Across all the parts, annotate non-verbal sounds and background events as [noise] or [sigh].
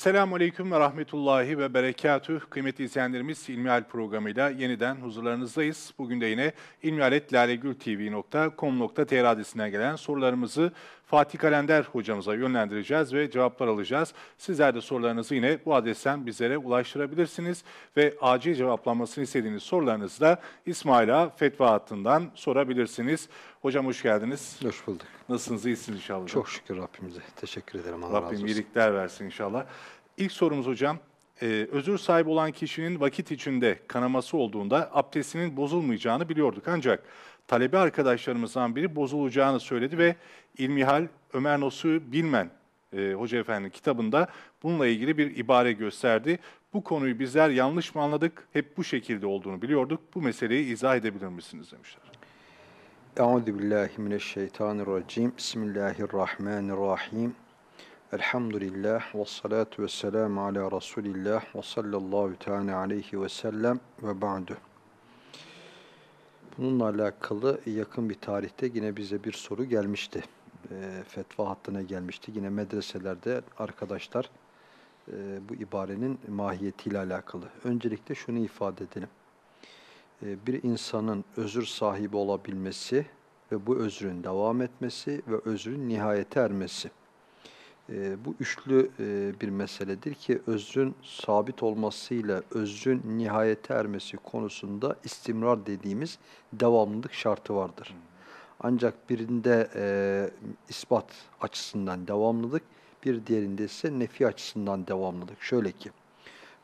Esselamu Aleyküm ve Rahmetullahi ve Berekatüh. Kıymetli izleyenlerimiz İlmihal programıyla yeniden huzurlarınızdayız. Bugün de yine ilmihaletlalegültv.com.tr adresine gelen sorularımızı Fatih Kalender hocamıza yönlendireceğiz ve cevaplar alacağız. Sizler de sorularınızı yine bu adresten bizlere ulaştırabilirsiniz ve acil cevaplanmasını istediğiniz sorularınızı da İsmaila Fetva hattından sorabilirsiniz. Hocam hoş geldiniz. Hoş bulduk. Nasılsınız? İyisiniz inşallah. Çok şükür Rabbimize. Teşekkür ederim. Allah Rabbim razı olsun. iyilikler versin inşallah. İlk sorumuz hocam. Ee, özür sahibi olan kişinin vakit içinde kanaması olduğunda abdestinin bozulmayacağını biliyorduk. Ancak talebe arkadaşlarımızdan biri bozulacağını söyledi ve İlmihal Ömer Nosu Bilmen e, Hoca Efendi kitabında bununla ilgili bir ibare gösterdi. Bu konuyu bizler yanlış mı anladık? Hep bu şekilde olduğunu biliyorduk. Bu meseleyi izah edebilir misiniz demişler. Euzu. Bismillahirrahmanirrahim. Elhamdülillah ve salatu ve selamu ala Resulillah ve sallallahu teala aleyhi ve sellem ve ba'du. Bununla alakalı yakın bir tarihte yine bize bir soru gelmişti. E, fetva hattına gelmişti. Yine medreselerde arkadaşlar e, bu ibarenin mahiyetiyle alakalı. Öncelikle şunu ifade edelim. E, bir insanın özür sahibi olabilmesi ve bu özrün devam etmesi ve özrün nihayete ermesi. E, bu üçlü e, bir meseledir ki özrün sabit olmasıyla özrün nihayete ermesi konusunda istimrar dediğimiz devamlılık şartı vardır. Ancak birinde e, ispat açısından devamlılık, bir diğerinde ise nefi açısından devamlılık. Şöyle ki,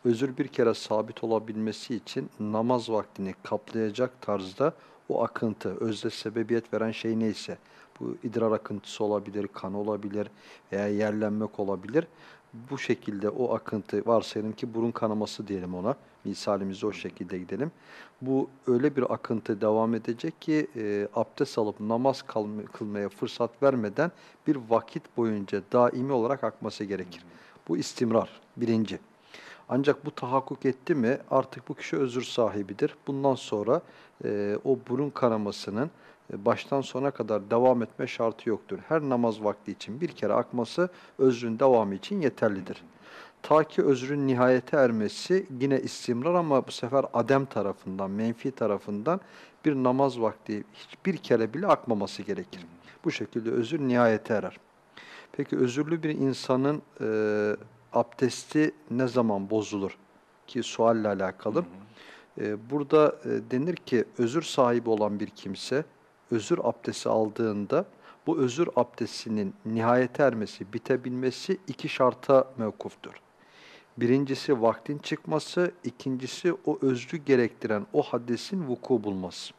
özür bir kere sabit olabilmesi için namaz vaktini kaplayacak tarzda o akıntı, özde sebebiyet veren şey neyse, bu idrar akıntısı olabilir, kan olabilir veya yerlenmek olabilir. Bu şekilde o akıntı varsayalım ki burun kanaması diyelim ona. Misalimizde o şekilde gidelim. Bu öyle bir akıntı devam edecek ki e, abdest alıp namaz kılmaya fırsat vermeden bir vakit boyunca daimi olarak akması gerekir. Bu istimrar birinci. Ancak bu tahakkuk etti mi artık bu kişi özür sahibidir. Bundan sonra e, o burun kanamasının baştan sona kadar devam etme şartı yoktur. Her namaz vakti için bir kere akması özrün devamı için yeterlidir. Ta ki özrün nihayete ermesi yine istimrar ama bu sefer adem tarafından, menfi tarafından bir namaz vakti hiçbir kere bile akmaması gerekir. Bu şekilde özür nihayete erer. Peki özürlü bir insanın e, abdesti ne zaman bozulur? Ki sualle alakalı. Hı hı. E, burada e, denir ki özür sahibi olan bir kimse özür abdesti aldığında bu özür abdestinin nihayete ermesi, bitebilmesi iki şarta mevkuftur. Birincisi vaktin çıkması, ikincisi o özrü gerektiren o hadesin vuku bulması.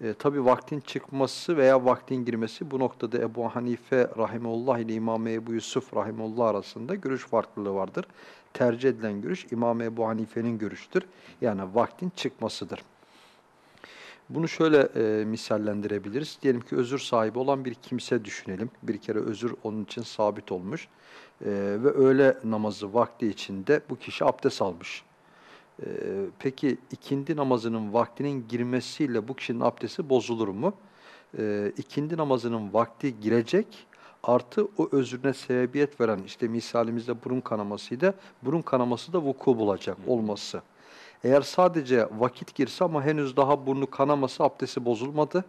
E, Tabi vaktin çıkması veya vaktin girmesi bu noktada Ebu Hanife Rahimullah ile İmam Ebu Yusuf Rahimullah arasında görüş farklılığı vardır. Tercih edilen görüş İmam Ebu Hanife'nin görüştür. Yani vaktin çıkmasıdır. Bunu şöyle e, misallendirebiliriz. Diyelim ki özür sahibi olan bir kimse düşünelim. Bir kere özür onun için sabit olmuş. E, ve öğle namazı vakti içinde bu kişi abdest almış. E, peki ikindi namazının vaktinin girmesiyle bu kişinin abdesti bozulur mu? E, ikindi namazının vakti girecek artı o özrüne sebebiyet veren işte misalimizde burun kanamasıydı. Burun kanaması da vuku bulacak olması. Eğer sadece vakit girse ama henüz daha burnu kanaması abdesti bozulmadı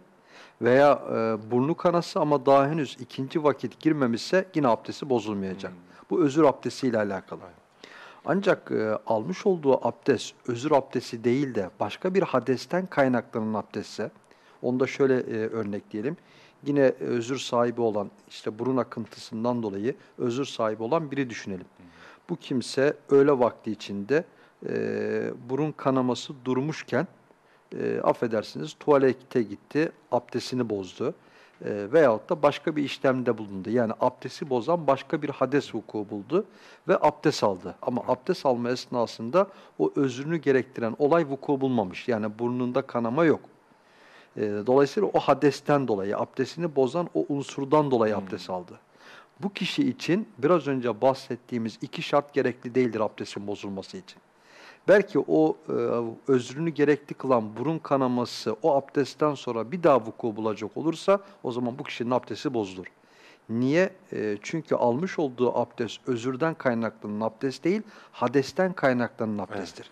veya e, burnu kanası ama daha henüz ikinci vakit girmemişse yine abdesti bozulmayacak. Hmm. Bu özür abdestiyle alakalı. Ancak e, almış olduğu abdest özür abdesti değil de başka bir hadesten kaynaklanan abdestse, onu da şöyle e, örnekleyelim. Yine özür sahibi olan, işte burun akıntısından dolayı özür sahibi olan biri düşünelim. Hmm. Bu kimse öğle vakti içinde e, burun kanaması durmuşken e, affedersiniz tuvalete gitti, abdestini bozdu e, veyahut da başka bir işlemde bulundu. Yani abdesti bozan başka bir hades vuku buldu ve abdest aldı. Ama abdest alma esnasında o özrünü gerektiren olay vuku bulmamış. Yani burnunda kanama yok. E, dolayısıyla o hadesten dolayı, abdestini bozan o unsurdan dolayı hmm. abdest aldı. Bu kişi için biraz önce bahsettiğimiz iki şart gerekli değildir abdestin bozulması için. Belki o e, özrünü gerekli kılan burun kanaması o abdestten sonra bir daha vuku bulacak olursa o zaman bu kişinin abdesti bozulur. Niye? E, çünkü almış olduğu abdest özürden kaynaklanan abdest değil, hadesten kaynaklanan abdesttir.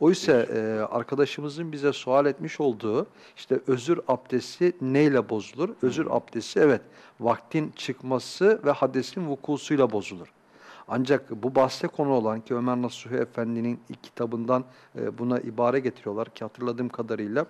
Oysa e, arkadaşımızın bize sual etmiş olduğu işte özür abdesti neyle bozulur? Özür abdesti evet vaktin çıkması ve hadesin vukusuyla bozulur. Ancak bu bahse konu olan ki Ömer Nasuhi Efendi'nin kitabından e, buna ibare getiriyorlar ki hatırladığım kadarıyla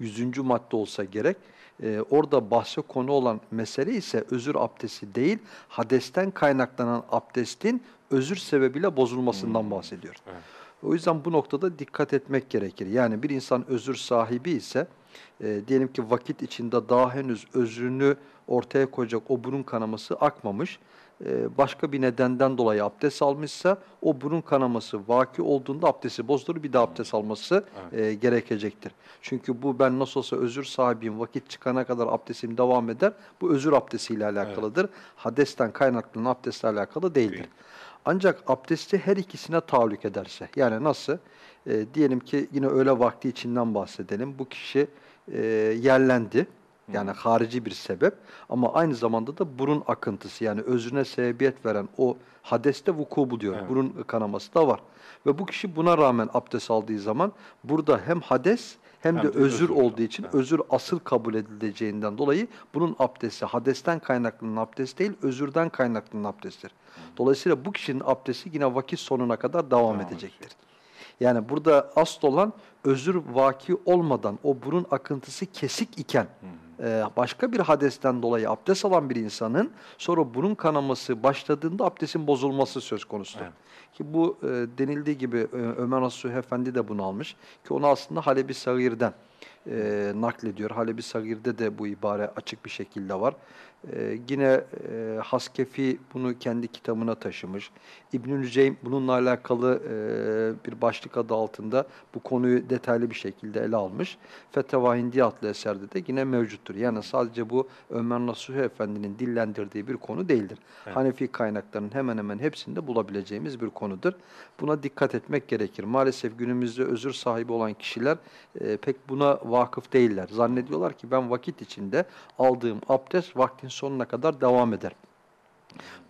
100. madde olsa gerek. E, orada bahse konu olan mesele ise özür abdesti değil, hadesten kaynaklanan abdestin özür sebebiyle bozulmasından bahsediyor. Evet. O yüzden bu noktada dikkat etmek gerekir. Yani bir insan özür sahibi ise e, diyelim ki vakit içinde daha henüz özrünü ortaya koyacak o burun kanaması akmamış. E, başka bir nedenden dolayı abdest almışsa o burun kanaması vaki olduğunda abdesti bozulur bir daha abdest alması e, gerekecektir. Çünkü bu ben nasıl olsa özür sahibiyim vakit çıkana kadar abdestim devam eder. Bu özür abdestiyle alakalıdır. Hadesten kaynaklanan abdestle alakalı değildir. Değil. Ancak abdesti her ikisine tahallük ederse, yani nasıl? E, diyelim ki yine öğle vakti içinden bahsedelim. Bu kişi e, yerlendi, yani harici bir sebep ama aynı zamanda da burun akıntısı yani özüne sebebiyet veren o hadeste vuku buluyor. Evet. Burun kanaması da var. Ve bu kişi buna rağmen abdest aldığı zaman burada hem hades hem, Hem de de özür özür olduğu için Evet. özür asıl kabul edileceğinden dolayı bunun abdesti hadesten kaynaklanan abdest değil, özürden kaynaklanan abdesttir. Dolayısıyla bu kişinin abdesti yine vakit sonuna kadar devam, Devam edecektir. Yani burada asıl olan özür vaki olmadan o burun akıntısı kesik iken e, başka bir hadesten dolayı abdest alan bir insanın sonra burun kanaması başladığında abdestin bozulması söz konusudur. Evet. Ki bu e, denildiği gibi e, Ömer Nasuhi Efendi de bunu almış ki onu aslında Halebi Sagir'den e, naklediyor. Halebi Sagir'de de bu ibare açık bir şekilde var. E, yine e, Haskefi bunu kendi kitabına taşımış. İbnül Ceym bununla alakalı e, bir başlık adı altında bu konuyu detaylı bir şekilde ele almış. Feteva Hindi adlı eserde de yine mevcuttur. Yani sadece bu Ömer Nasuhi Efendi'nin dillendirdiği bir konu değildir. Hanefi kaynaklarının hemen hemen hepsinde bulabileceğimiz bir konudur. Buna dikkat etmek gerekir. Maalesef günümüzde özür sahibi olan kişiler e, pek buna vakıf değiller. Zannediyorlar ki ben vakit içinde aldığım abdest vaktin sonuna kadar devam eder.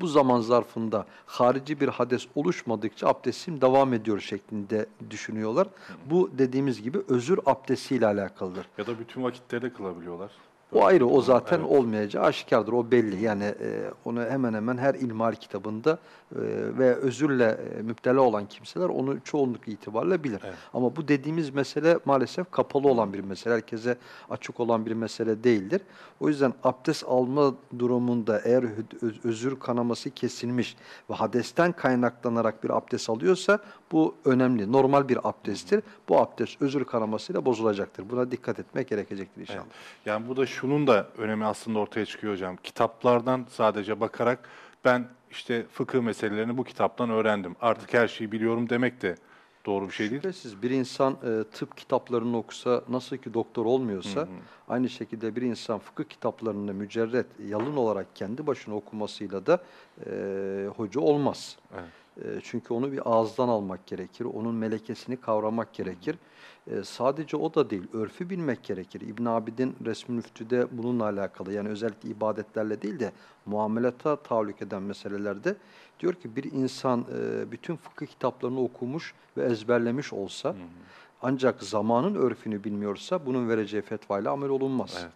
Bu zaman zarfında harici bir hades oluşmadıkça abdestim devam ediyor şeklinde düşünüyorlar. Bu dediğimiz gibi özür abdestiyle alakalıdır. Ya da bütün vakitlerde kılabiliyorlar. O ayrı, o zaten Evet. olmayacağı aşikardır, o belli. Yani e, onu hemen hemen her ilmihal kitabında ve özürle e, müptela olan kimseler onu çoğunluk itibariyle bilir. Evet. Ama bu dediğimiz mesele maalesef kapalı olan bir mesele, herkese açık olan bir mesele değildir. O yüzden abdest alma durumunda eğer özür kanaması kesilmiş ve hadesten kaynaklanarak bir abdest alıyorsa bu önemli, normal bir abdesttir. Bu abdest özür kanamasıyla bozulacaktır. Buna dikkat etmek gerekecektir inşallah. Evet. Yani bu da şunun da önemi aslında ortaya çıkıyor hocam. Kitaplardan sadece bakarak ben işte fıkıh meselelerini bu kitaptan öğrendim. Artık her şeyi biliyorum demek de doğru bir şey değil. Şüphesiz bir insan e, tıp kitaplarını okusa nasıl ki doktor olmuyorsa aynı şekilde bir insan fıkıh kitaplarını mücerret, yalın olarak kendi başına okumasıyla da e, hoca olmaz. Evet. E, çünkü onu bir ağızdan almak gerekir, onun melekesini kavramak gerekir. E, sadece o da değil, örfü bilmek gerekir. İbn Abidin Resmi Müftü'de bununla alakalı yani özellikle ibadetlerle değil de muamelata tahallük eden meselelerde diyor ki bir insan e, bütün fıkıh kitaplarını okumuş ve ezberlemiş olsa ancak zamanın örfünü bilmiyorsa bunun vereceği fetvayla amel olunmaz. Evet.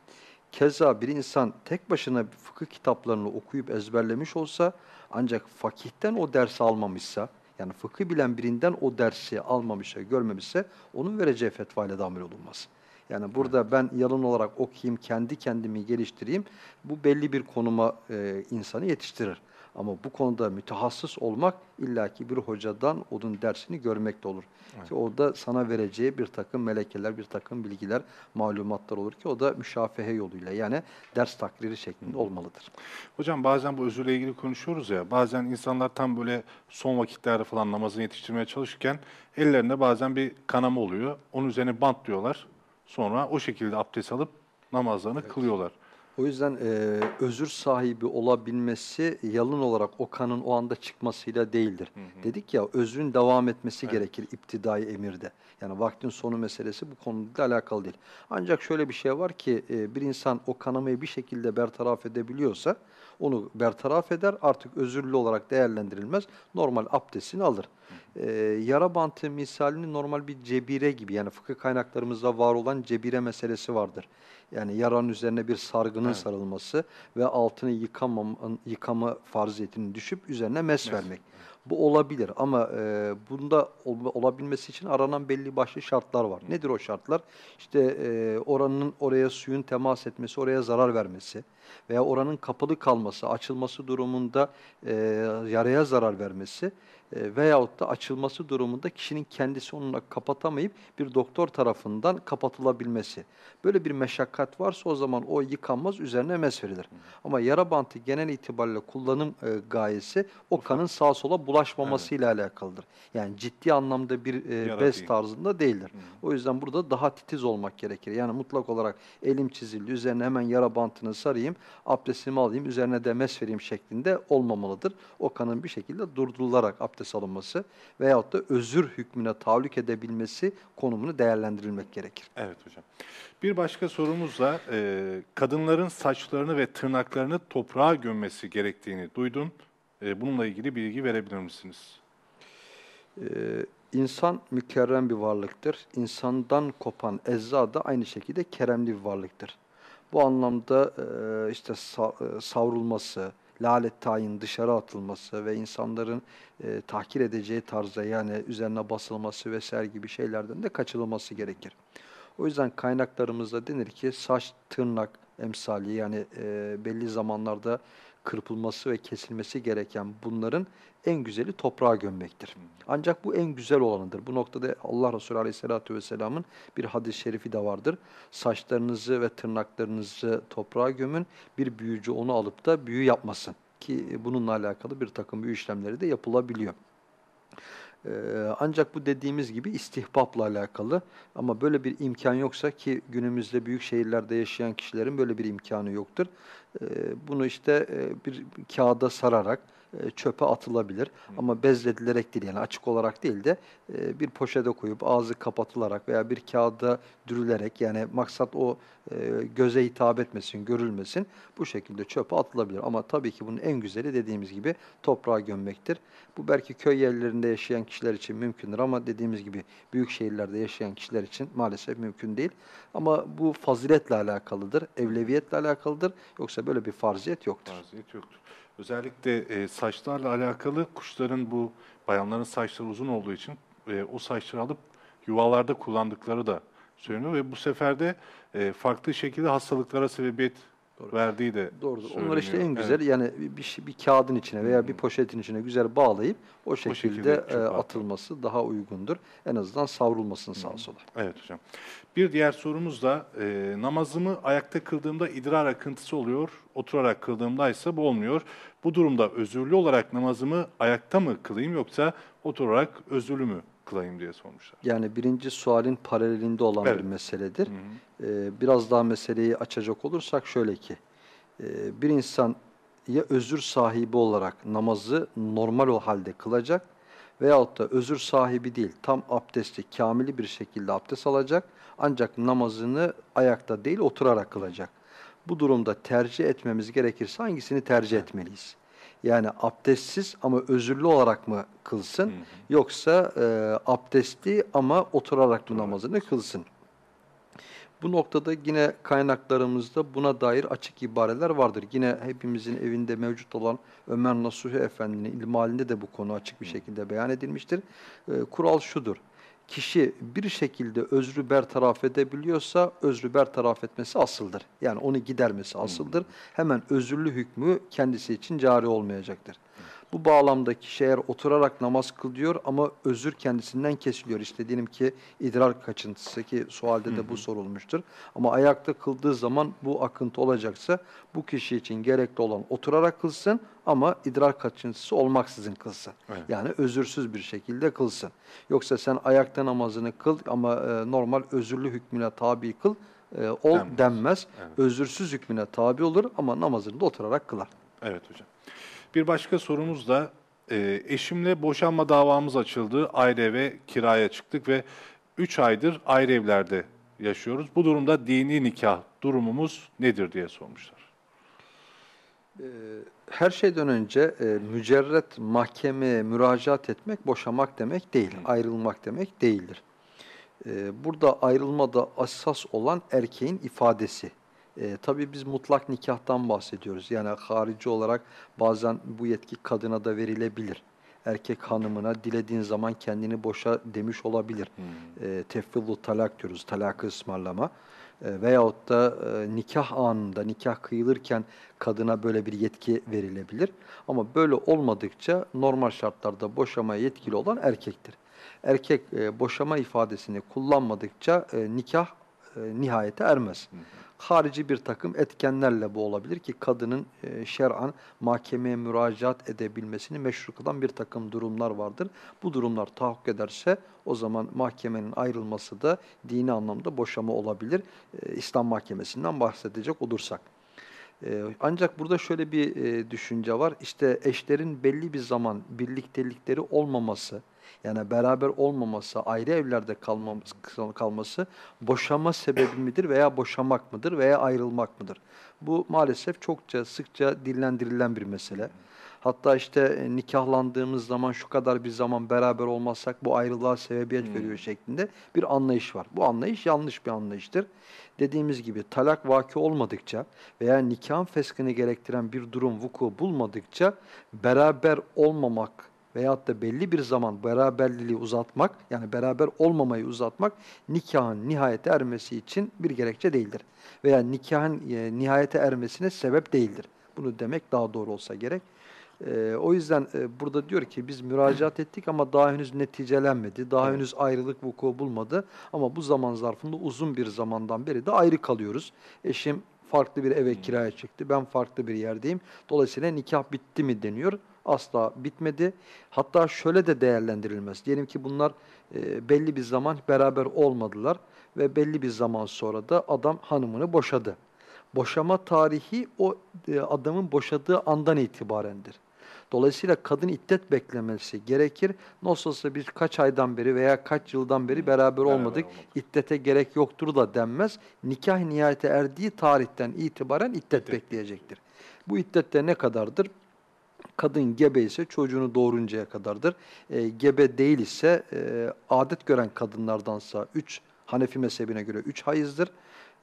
Keza bir insan tek başına fıkıh kitaplarını okuyup ezberlemiş olsa ancak fakihten o dersi almamışsa yani fıkıh bilen birinden o dersi almamışsa, görmemişse onun vereceği fetvayla da amel olunmaz. Yani burada ben yalın olarak okuyayım, kendi kendimi geliştireyim. Bu belli bir konuma e, insanı yetiştirir. Ama bu konuda mütehassıs olmak illaki bir hocadan onun dersini görmekte olur. Ki orada sana vereceği bir takım melekeler, bir takım bilgiler, malumatlar olur ki o da müşafehe yoluyla yani ders takriri şeklinde olmalıdır. Hocam bazen bu özürle ilgili konuşuyoruz ya. Bazen insanlar tam böyle son vakitlerde falan namazını yetiştirmeye çalışırken ellerinde bazen bir kanama oluyor. Onun üzerine bant diyorlar. Sonra o şekilde abdest alıp namazlarını kılıyorlar. O yüzden e, özür sahibi olabilmesi yalın olarak o kanın o anda çıkmasıyla değildir. Dedik ya özrün devam etmesi gerekir iptidai emirde. Yani vaktin sonu meselesi bu konuyla alakalı değil. Ancak şöyle bir şey var ki e, bir insan o kanamayı bir şekilde bertaraf edebiliyorsa onu bertaraf eder. Artık özürlü olarak değerlendirilmez. Normal abdestini alır. Ee, yara bantı misalini normal bir cebire gibi yani fıkıh kaynaklarımızda var olan cebire meselesi vardır. Yani yaranın üzerine bir sargının Evet. sarılması ve altını yıkamam, yıkama farziyetinin düşüp üzerine mes vermek. Bu olabilir ama e, bunda ol- olabilmesi için aranan belli başlı şartlar var. Nedir o şartlar? İşte e, oranın oraya suyun temas etmesi, oraya zarar vermesi veya oranın kapalı kalması, açılması durumunda e, yaraya zarar vermesi e, veyahut da açılması durumunda kişinin kendisi onunla kapatamayıp bir doktor tarafından kapatılabilmesi. Böyle bir meşakkat varsa o zaman o yıkanmaz, üzerine mes verilir. Ama yara bantı genel itibariyle kullanım e, gayesi o kanın sağa sola bulaşmamasıyla alakalıdır. Yani ciddi anlamda bir e, Yara bez değil. tarzında değildir. O yüzden burada daha titiz olmak gerekir. Yani mutlak olarak elim çizildi, üzerine hemen yara bantını sarayım, abdestimi alayım, üzerine de mes vereyim şeklinde olmamalıdır. O kanın bir şekilde durdurularak abdest alınması veyahut da özür hükmüne tahallük edebilmesi konumunu değerlendirilmek gerekir. Evet hocam. Bir başka sorumuz da e, kadınların saçlarını ve tırnaklarını toprağa gömmesi gerektiğini duydum. E, bununla ilgili bilgi verebilir misiniz? Ee, insan mükerrem bir varlıktır. İnsandan kopan ecza da aynı şekilde keremli bir varlıktır. Bu anlamda e, işte e, savrulması, lalet tayin dışarı atılması ve insanların e, tahkir edeceği tarzda yani üzerine basılması vesaire gibi şeylerden de kaçınılması gerekir. O yüzden kaynaklarımızda denir ki saç, tırnak emsali yani e, belli zamanlarda kırpılması ve kesilmesi gereken bunların en güzeli toprağa gömmektir. Ancak bu en güzel olanıdır. Bu noktada Allah Resulü Aleyhisselatü Vesselam'ın bir hadis-i şerifi de vardır. Saçlarınızı ve tırnaklarınızı toprağa gömün, bir büyücü onu alıp da büyü yapmasın. Ki bununla alakalı bir takım büyü işlemleri de yapılabiliyor. Ee, ancak bu dediğimiz gibi istihbapla alakalı ama böyle bir imkan yoksa ki günümüzde büyük şehirlerde yaşayan kişilerin böyle bir imkanı yoktur. Ee, bunu işte e, bir kağıda sararak e, çöpe atılabilir ama bezledilerek değil yani açık olarak değil de e, bir poşete koyup ağzı kapatılarak veya bir kağıda dürülerek yani maksat o e, göze hitap etmesin, görülmesin bu şekilde çöpe atılabilir. Ama tabii ki bunun en güzeli dediğimiz gibi toprağa gömmektir. Bu belki köy yerlerinde yaşayan kişiler için mümkündür ama dediğimiz gibi büyük şehirlerde yaşayan kişiler için maalesef mümkün değil. Ama bu faziletle alakalıdır, evleviyetle alakalıdır. Yoksa böyle bir farziyet yoktur. Vaziyet yoktur. Özellikle e, saçlarla alakalı kuşların bu bayanların saçları uzun olduğu için e, o saçları alıp yuvalarda kullandıkları da söyleniyor ve bu sefer de e, farklı şekilde hastalıklara sebebiyet verdiği de Doğrudur. söyleniyor. Onlar işte en Evet. güzel yani bir, şey- bir kağıdın içine veya bir poşetin içine güzel bağlayıp o şekilde, şekilde e, atılması daha uygundur. En azından savrulmasın sağa sola. Evet hocam. Bir diğer sorumuz da e, namazımı ayakta kıldığımda idrar akıntısı oluyor, oturarak kıldığımda ise bu olmuyor. Bu durumda özürlü olarak namazımı ayakta mı kılayım yoksa oturarak özürlü mü kılayım diye sormuşlar. Yani birinci sualin paralelinde olan Evet. bir meseledir. Ee, biraz daha meseleyi açacak olursak şöyle ki, e, bir insan ya özür sahibi olarak namazı normal o halde kılacak veyahut da özür sahibi değil, tam abdestli, kamili bir şekilde abdest alacak ancak namazını ayakta değil oturarak kılacak. Bu durumda tercih etmemiz gerekirse hangisini tercih etmeliyiz? Yani abdestsiz ama özürlü olarak mı kılsın yoksa e, abdestli ama oturarak mı namazını kılsın? Bu noktada yine kaynaklarımızda buna dair açık ibareler vardır. Yine hepimizin evinde mevcut olan Ömer Nasuhi Efendi'nin ilmalinde de bu konu açık bir şekilde beyan edilmiştir. Ee, kural şudur. Kişi bir şekilde özrü bertaraf edebiliyorsa özrü bertaraf etmesi asıldır. Yani onu gidermesi asıldır. Hemen özürlü hükmü kendisi için cari olmayacaktır. Bu bağlamda kişi eğer oturarak namaz kılıyor ama özür kendisinden kesiliyor. İşte diyelim ki idrar kaçıntısı ki sualde de bu sorulmuştur. Ama ayakta kıldığı zaman bu akıntı olacaksa bu kişi için gerekli olan oturarak kılsın ama idrar kaçıntısı olmaksızın kılsın. Evet. Yani özürsüz bir şekilde kılsın. Yoksa sen ayakta namazını kıl ama e, normal özürlü hükmüne tabi kıl e, ol Denmez. denmez. Evet. Özürsüz hükmüne tabi olur ama namazını da oturarak kılar. Evet hocam. Bir başka sorumuz da e, eşimle boşanma davamız açıldı. Ayrı eve kiraya çıktık ve 3 aydır ayrı evlerde yaşıyoruz. Bu durumda dini nikah durumumuz nedir diye sormuşlar. Ee, Her şeyden önce e, mücerret mahkemeye müracaat etmek boşamak demek değil, ayrılmak demek değildir. Ee, Burada ayrılmada asas olan erkeğin ifadesi. Ee, tabii biz mutlak nikahtan bahsediyoruz. Yani harici olarak bazen bu yetki kadına da verilebilir. Erkek hanımına dilediğin zaman kendini boşa demiş olabilir. E, tefvillu talak diyoruz, talakı ısmarlama. E, veyahut da e, nikah anında, nikah kıyılırken kadına böyle bir yetki verilebilir. Ama böyle olmadıkça normal şartlarda boşamaya yetkili olan erkektir. Erkek e, boşama ifadesini kullanmadıkça e, nikah e, nihayete ermez. Harici bir takım etkenlerle bu olabilir ki kadının e, şer'an mahkemeye müracaat edebilmesini meşru kılan bir takım durumlar vardır. Bu durumlar tahakkuk ederse o zaman mahkemenin ayrılması da dini anlamda boşama olabilir. E, İslam mahkemesinden bahsedecek olursak. E, ancak burada şöyle bir e, düşünce var. İşte eşlerin belli bir zaman birliktelikleri olmaması, yani beraber olmaması, ayrı evlerde kalmaması, kalması boşanma sebebi midir veya boşamak mıdır veya ayrılmak mıdır? Bu maalesef çokça, sıkça dillendirilen bir mesele. Hatta işte e, nikahlandığımız zaman şu kadar bir zaman beraber olmazsak bu ayrılığa sebebiyet veriyor şeklinde bir anlayış var. Bu anlayış yanlış bir anlayıştır. Dediğimiz gibi talak vaki olmadıkça veya nikahın feskini gerektiren bir durum vuku bulmadıkça beraber olmamak veyahut da belli bir zaman beraberliliği uzatmak yani beraber olmamayı uzatmak nikahın nihayete ermesi için bir gerekçe değildir. Veya nikahın e, nihayete ermesine sebep değildir. Bunu demek daha doğru olsa gerek. E, o yüzden e, burada diyor ki biz müracaat ettik ama daha henüz neticelenmedi. Daha henüz ayrılık vuku bulmadı. Ama bu zaman zarfında uzun bir zamandan beri de ayrı kalıyoruz. Eşim farklı bir eve kiraya çıktı. Ben farklı bir yerdeyim. Dolayısıyla nikah bitti mi deniyor. Asla bitmedi. Hatta şöyle de değerlendirilmez. Diyelim ki bunlar e, belli bir zaman beraber olmadılar ve belli bir zaman sonra da adam hanımını boşadı. Boşama tarihi o e, adamın boşadığı andan itibarendir. Dolayısıyla kadın iddet beklemesi gerekir. Nasıl olsa biz kaç aydan beri veya kaç yıldan beri beraber olmadık. İddete gerek yoktur da denmez. Nikah nihayete erdiği tarihten itibaren iddet bekleyecektir. Bu iddette ne kadardır? Kadın gebe ise çocuğunu doğuruncaya kadardır. E, gebe değil ise e, adet gören kadınlardansa 3 Hanefi mezhebine göre 3 hayızdır.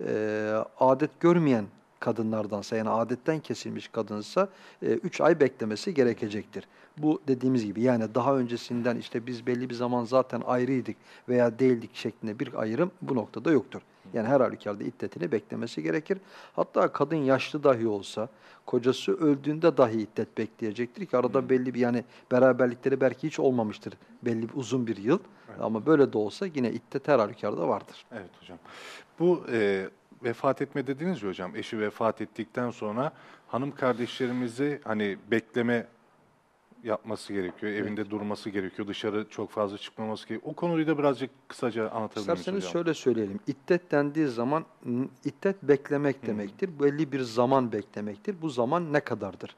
E, adet görmeyen kadınlardansa yani adetten kesilmiş kadınsa 3 ay beklemesi gerekecektir. Bu dediğimiz gibi yani daha öncesinden işte biz belli bir zaman zaten ayrıydık veya değildik şeklinde bir ayrım bu noktada yoktur. Yani her halükarda iddetini beklemesi gerekir. Hatta kadın yaşlı dahi olsa kocası öldüğünde dahi iddet bekleyecektir ki arada belli bir yani beraberlikleri belki hiç olmamıştır belli bir uzun bir yıl. Ama böyle de olsa yine iddet her halükarda vardır. Evet hocam. Bu e, vefat etme dediniz ya hocam. Eşi vefat ettikten sonra hanım kardeşlerimizi hani bekleme yapması gerekiyor. Evinde durması gerekiyor. Dışarı çok fazla çıkmaması gerekiyor. O konuyu da birazcık kısaca anlatabilir misiniz İsterseniz hocam? şöyle söyleyelim. İddet dendiği zaman iddet beklemek demektir. Belli bir zaman beklemektir. Bu zaman ne kadardır?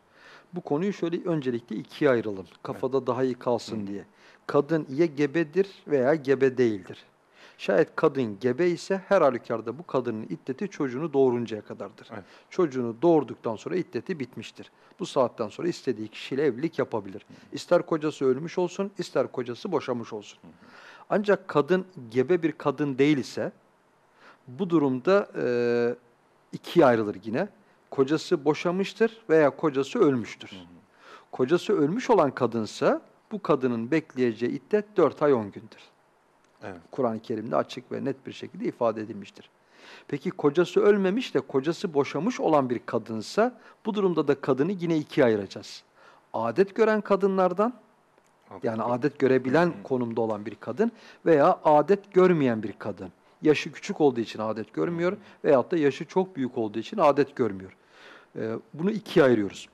Bu konuyu şöyle öncelikle ikiye ayıralım. Kafada daha iyi kalsın diye. Kadın ya gebedir veya gebe değildir. Şayet kadın gebe ise her halükarda bu kadının iddeti çocuğunu doğuruncaya kadardır. Evet. Çocuğunu doğurduktan sonra iddeti bitmiştir. Bu saatten sonra istediği kişiyle evlilik yapabilir. İster kocası ölmüş olsun, ister kocası boşamış olsun. Ancak kadın gebe bir kadın değil ise bu durumda e, ikiye ayrılır yine. Kocası boşamıştır veya kocası ölmüştür. Kocası ölmüş olan kadınsa bu kadının bekleyeceği iddet 4 ay 10 gündür. Evet. Kur'an-ı Kerim'de açık ve net bir şekilde ifade edilmiştir. Peki kocası ölmemiş de kocası boşamış olan bir kadınsa bu durumda da kadını yine ikiye ayıracağız. Adet gören kadınlardan yani adet görebilen konumda olan bir kadın veya adet görmeyen bir kadın. Yaşı küçük olduğu için adet görmüyor veyahut da yaşı çok büyük olduğu için adet görmüyor. Ee, bunu ikiye ayırıyoruz.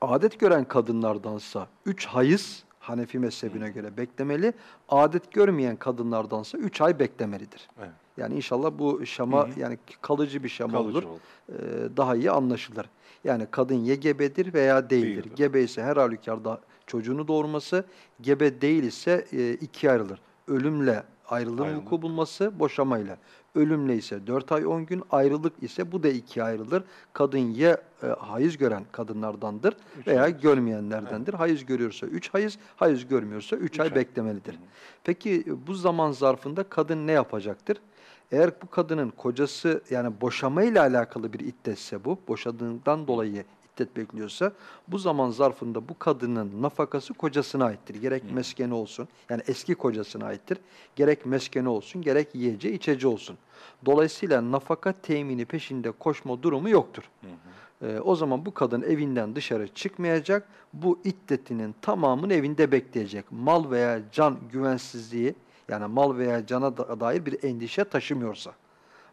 Adet gören kadınlardansa 3 hayız Hanefi mezhebine göre beklemeli. Adet görmeyen kadınlardansa 3 ay beklemelidir. Evet. Yani inşallah bu şama yani kalıcı bir şama Kalıcı olur. oldu. Ee, daha iyi anlaşılır. Yani kadın ya gebedir veya değildir. Değildir. Gebe ise her halükarda çocuğunu doğurması, gebe değil ise e, ikiye ayrılır. Ölümle ayrılığın Ayrılır. vuku bulması, boşamayla. Ölümle ise 4 ay 10 gün, ayrılık ise bu da ikiye ayrılır. Kadın ya e, hayız gören kadınlardandır veya görmeyenlerdendir. Hayız görüyorsa 3 hayız, hayız görmüyorsa 3 ay, ay. beklemelidir. Peki e, bu zaman zarfında kadın ne yapacaktır? Eğer bu kadının kocası yani boşamayla alakalı bir iddetse bu, boşadığından dolayı iddet bekliyorsa bu zaman zarfında bu kadının nafakası kocasına aittir. Gerek meskeni olsun yani eski kocasına aittir. Gerek meskeni olsun gerek yiyeceği içeceği olsun. Dolayısıyla nafaka temini peşinde koşma durumu yoktur. Ee, o zaman bu kadın evinden dışarı çıkmayacak. Bu iddetinin tamamını evinde bekleyecek. Mal veya can güvensizliği yani mal veya cana da- dair bir endişe taşımıyorsa.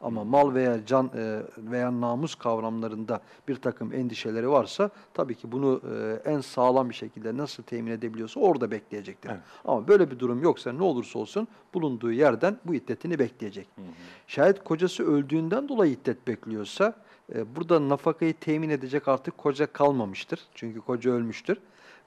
Ama mal veya can e, veya namus kavramlarında bir takım endişeleri varsa tabii ki bunu e, en sağlam bir şekilde nasıl temin edebiliyorsa orada bekleyecektir. Evet. Ama böyle bir durum yoksa ne olursa olsun bulunduğu yerden bu iddetini bekleyecek. Şayet kocası öldüğünden dolayı iddet bekliyorsa e, burada nafakayı temin edecek artık koca kalmamıştır. Çünkü koca ölmüştür.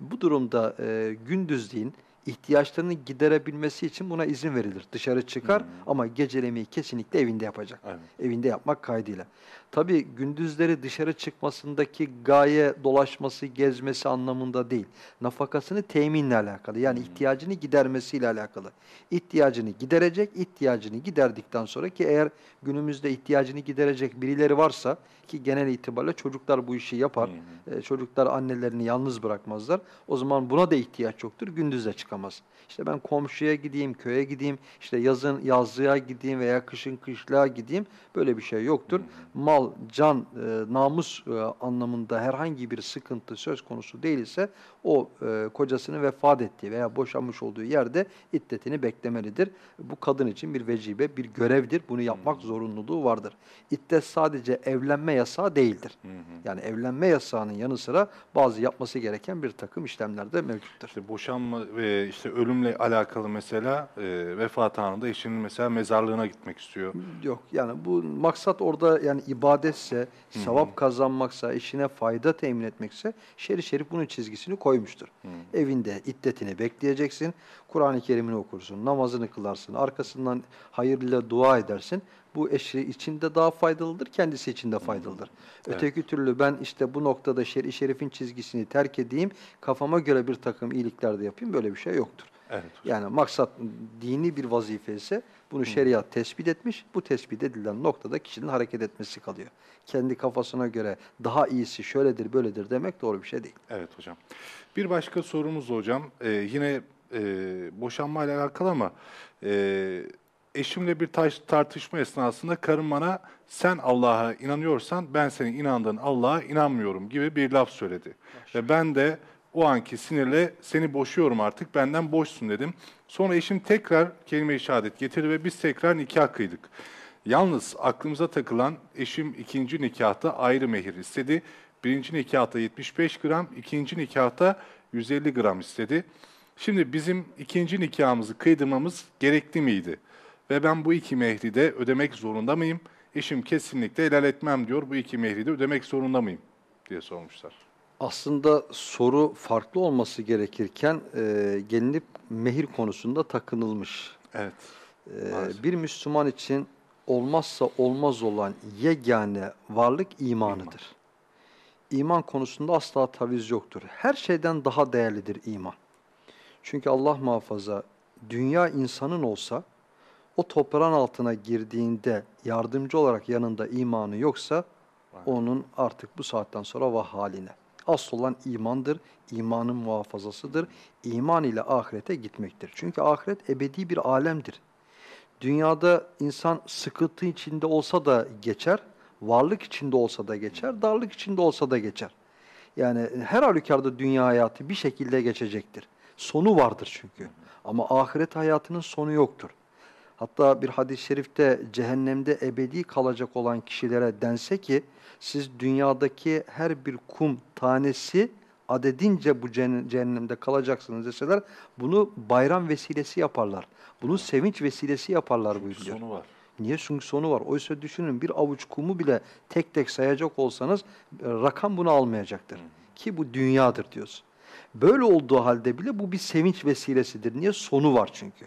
Bu durumda e, gündüzleyin ihtiyaçlarını giderebilmesi için buna izin verilir. Dışarı çıkar ama gecelemeyi kesinlikle evinde yapacak. Evet. Evinde yapmak kaydıyla. Tabii gündüzleri dışarı çıkmasındaki gaye dolaşması, gezmesi anlamında değil. Nafakasını teminle alakalı. Yani ihtiyacını gidermesiyle alakalı. İhtiyacını giderecek, ihtiyacını giderdikten sonra ki eğer günümüzde ihtiyacını giderecek birileri varsa ki genel itibariyle çocuklar bu işi yapar. E, çocuklar annelerini yalnız bırakmazlar. O zaman buna da ihtiyaç yoktur. Gündüz de çıkamaz. İşte ben komşuya gideyim, köye gideyim, işte yazın yazlığa gideyim veya kışın kışlığa gideyim. Böyle bir şey yoktur. Mal, can, e, namus e, anlamında herhangi bir sıkıntı söz konusu değilse o e, kocasının vefat ettiği veya boşanmış olduğu yerde iddetini beklemelidir. Bu kadın için bir vecibe, bir görevdir. Bunu yapmak zorunluluğu vardır. İddet sadece evlenme yasağı değildir. Yani evlenme yasağının yanı sıra bazı yapması gereken bir takım işlemler de mevcuttur. İşte boşanma ve işte ölümle alakalı mesela e, vefat anında eşinin mesela mezarlığına gitmek istiyor. Yok yani bu maksat orada yani ibadetse, sevap kazanmaksa, işine fayda temin etmekse şerif şerif bunun çizgisini koymuştur. Evinde iddetini bekleyeceksin, Kur'an-ı Kerim'ini okursun, namazını kılarsın, arkasından hayırlı dua edersin. Bu eşi için de daha faydalıdır, kendisi için de faydalıdır. Öteki türlü ben işte bu noktada şer'i şerifin çizgisini terk edeyim, kafama göre bir takım iyilikler de yapayım böyle bir şey yoktur. Evet. Yani maksat dini bir vazife ise bunu şeriat tespit etmiş. Bu tespit edilen noktada kişinin hareket etmesi kalıyor. Kendi kafasına göre daha iyisi şöyledir böyledir demek doğru bir şey değil. Evet hocam. Bir başka sorumuz hocam. Ee, yine e, boşanma ile alakalı ama e, eşimle bir taş, tartışma esnasında karım bana sen Allah'a inanıyorsan ben senin inandığın Allah'a inanmıyorum gibi bir laf söyledi. Ve ben de o anki sinirle seni boşuyorum artık benden boşsun dedim. Sonra eşim tekrar kelime-i şehadet getirdi ve biz tekrar nikah kıydık. Yalnız aklımıza takılan eşim ikinci nikahta ayrı mehir istedi. Birinci nikahta 75 gram, ikinci nikahta 150 gram istedi. Şimdi bizim ikinci nikahımızı kıydırmamız gerekli miydi? Ve ben bu iki mehri de ödemek zorunda mıyım? Eşim kesinlikle helal etmem diyor. Bu iki mehri de ödemek zorunda mıyım? diye sormuşlar. Aslında soru farklı olması gerekirken e, gelinip mehir konusunda takınılmış. Evet. Maalesef. bir Müslüman için olmazsa olmaz olan yegane varlık imanıdır. İman konusunda asla taviz yoktur. Her şeyden daha değerlidir iman. Çünkü Allah muhafaza dünya insanın olsa o toprağın altına girdiğinde yardımcı olarak yanında imanı yoksa onun artık bu saatten sonra vah haline. Asıl olan imandır, imanın muhafazasıdır. İman ile ahirete gitmektir. Çünkü ahiret ebedi bir alemdir. Dünyada insan sıkıntı içinde olsa da geçer, varlık içinde olsa da geçer, darlık içinde olsa da geçer. Yani her halükarda dünya hayatı bir şekilde geçecektir. Sonu vardır çünkü. Ama ahiret hayatının sonu yoktur. Hatta bir hadis-i şerifte cehennemde ebedi kalacak olan kişilere dense ki siz dünyadaki her bir kum tanesi adedince bu cehen- cehennemde kalacaksınız deseler bunu bayram vesilesi yaparlar. Bunu sevinç vesilesi yaparlar buyuruyor. Sonu var. Niye? Çünkü sonu var. Oysa düşünün bir avuç kumu bile tek tek sayacak olsanız rakam bunu almayacaktır. Ki bu dünyadır diyoruz. Böyle olduğu halde bile bu bir sevinç vesilesidir. Niye? Sonu var çünkü.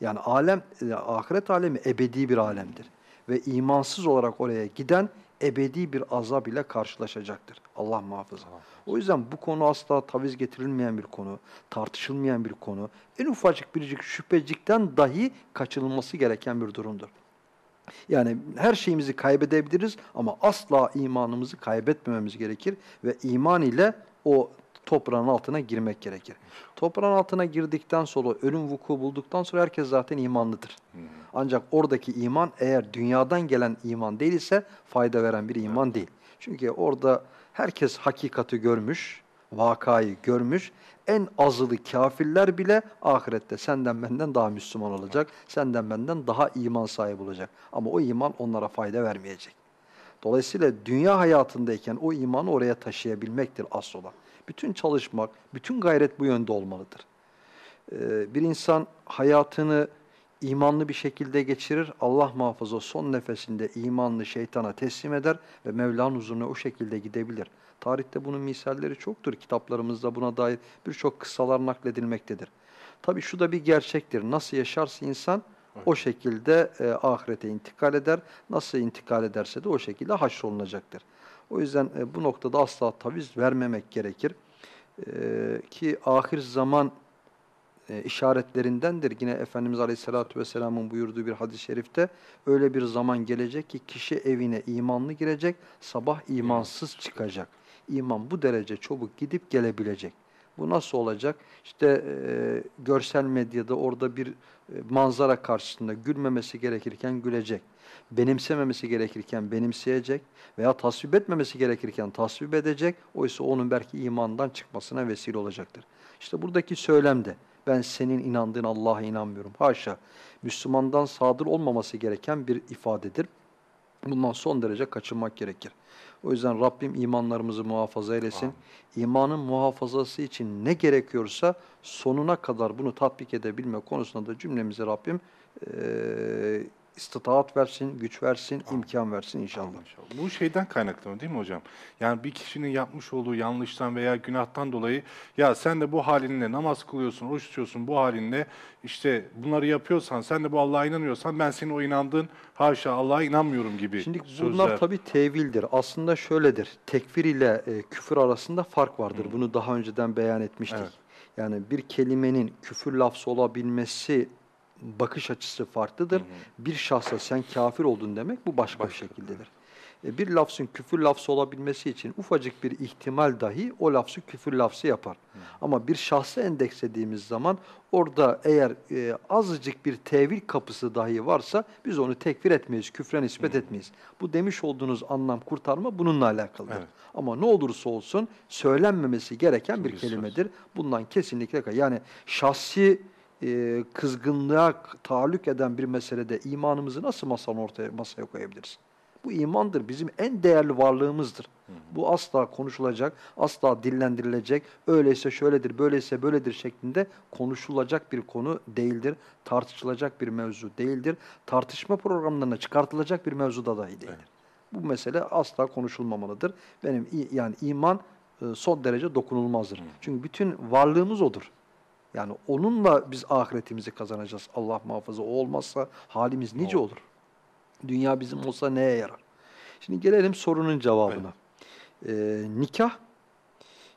Yani alem, e, ahiret alemi ebedi bir alemdir. ve imansız olarak oraya giden ebedi bir azab ile karşılaşacaktır. Allah muhafaza. O yüzden bu konu asla taviz getirilmeyen bir konu, tartışılmayan bir konu. En ufacık biricik şüphecikten dahi kaçınılması gereken bir durumdur. Yani her şeyimizi kaybedebiliriz ama asla imanımızı kaybetmememiz gerekir ve iman ile o toprağın altına girmek gerekir. Toprağın altına girdikten sonra, ölüm vuku bulduktan sonra herkes zaten imanlıdır. Ancak oradaki iman eğer dünyadan gelen iman değilse fayda veren bir iman değil. Çünkü orada herkes hakikati görmüş, vakayı görmüş. En azılı kafirler bile ahirette senden benden daha Müslüman olacak. Senden benden daha iman sahibi olacak. Ama o iman onlara fayda vermeyecek. Dolayısıyla dünya hayatındayken o imanı oraya taşıyabilmektir asıl olan. Bütün çalışmak, bütün gayret bu yönde olmalıdır. Ee, bir insan hayatını imanlı bir şekilde geçirir. Allah muhafaza son nefesinde imanlı şeytana teslim eder ve Mevla'nın huzuruna o şekilde gidebilir. Tarihte bunun misalleri çoktur. Kitaplarımızda buna dair birçok kıssalar nakledilmektedir. Tabii şu da bir gerçektir. Nasıl yaşarsa insan o şekilde e, ahirete intikal eder. Nasıl intikal ederse de o şekilde haşrolunacaktır. O yüzden e, bu noktada asla taviz vermemek gerekir. E, ki ahir zaman e, işaretlerindendir. Yine Efendimiz Aleyhisselatü Vesselam'ın buyurduğu bir hadis-i şerifte öyle bir zaman gelecek ki kişi evine imanlı girecek, sabah imansız çıkacak. İman bu derece çabuk gidip gelebilecek. Bu nasıl olacak? İşte e, görsel medyada orada bir e, manzara karşısında gülmemesi gerekirken gülecek. Benimsememesi gerekirken benimseyecek veya tasvip etmemesi gerekirken tasvip edecek. Oysa onun belki imandan çıkmasına vesile olacaktır. İşte buradaki söylemde ben senin inandığın Allah'a inanmıyorum. Haşa. Müslümandan sadır olmaması gereken bir ifadedir. Bundan son derece kaçınmak gerekir. O yüzden Rabbim imanlarımızı muhafaza eylesin. Amin. İmanın muhafazası için ne gerekiyorsa sonuna kadar bunu tatbik edebilme konusunda da cümlemize Rabbim e, istitaat versin, güç versin, Amin. imkan versin inşallah. İnşallah. Bu şeyden kaynaklanıyor değil mi hocam? Yani bir kişinin yapmış olduğu yanlıştan veya günahtan dolayı ya sen de bu halinle namaz kılıyorsun, oruç tutuyorsun bu halinle işte bunları yapıyorsan sen de bu Allah'a inanıyorsan ben senin o inandığın haşa Allah'a inanmıyorum gibi Şimdi sözler. bunlar tabii tevildir. Aslında şöyledir. Tekfir ile e, küfür arasında fark vardır. Hı. Bunu daha önceden beyan etmiştik. Evet. Yani bir kelimenin küfür lafzı olabilmesi bakış açısı farklıdır. Hı hı. Bir şahsa sen kafir oldun demek bu başka, başka. bir şekildedir. E, bir lafzın küfür lafzı olabilmesi için ufacık bir ihtimal dahi o lafzı küfür lafzı yapar. Hı. Ama bir şahsı endekslediğimiz zaman orada eğer e, azıcık bir tevil kapısı dahi varsa biz onu tekfir etmeyiz, küfre nispet Hı. etmeyiz. Bu demiş olduğunuz anlam kurtarma bununla alakalıdır. Evet. Ama ne olursa olsun söylenmemesi gereken Çok bir kelimedir. Bundan kesinlikle yani şahsi e, kızgınlığa tahallük eden bir meselede imanımızı nasıl masanın ortaya masaya koyabiliriz? Bu imandır. Bizim en değerli varlığımızdır. Hı hı. Bu asla konuşulacak, asla dillendirilecek, öyleyse şöyledir, böyleyse böyledir şeklinde konuşulacak bir konu değildir. Tartışılacak bir mevzu değildir. Tartışma programlarına çıkartılacak bir mevzuda dahi değildir. Evet. Bu mesele asla konuşulmamalıdır. Benim yani iman e, son derece dokunulmazdır. Hı. Çünkü bütün varlığımız odur. Yani onunla biz ahiretimizi kazanacağız. Allah muhafaza o olmazsa halimiz nice olur. Dünya bizim olsa neye yarar? Şimdi gelelim sorunun cevabına. Evet. Ee, nikah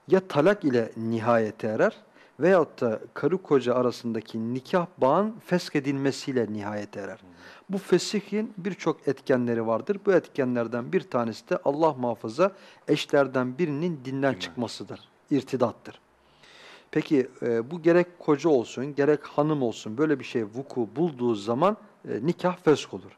ya talak ile nihayete erer veyahut da karı koca arasındaki nikah bağın feshedilmesiyle nihayete erer. Hmm. Bu fesihin birçok etkenleri vardır. Bu etkenlerden bir tanesi de Allah muhafaza eşlerden birinin dinden çıkmasıdır. İrtidattır. Peki e, bu gerek koca olsun, gerek hanım olsun böyle bir şey vuku bulduğu zaman e, nikah fesk olur.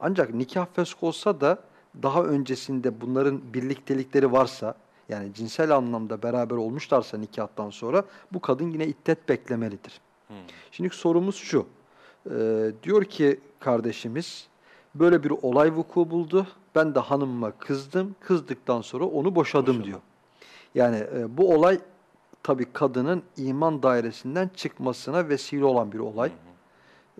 Ancak nikah fesk olsa da daha öncesinde bunların birliktelikleri varsa, yani cinsel anlamda beraber olmuşlarsa nikahtan sonra bu kadın yine iddet beklemelidir. Hmm. Şimdi sorumuz şu, e, diyor ki kardeşimiz, böyle bir olay vuku buldu, ben de hanımıma kızdım, kızdıktan sonra onu boşadım Boşadım. diyor. Yani e, bu olay tabii kadının iman dairesinden çıkmasına vesile olan bir olay. Hı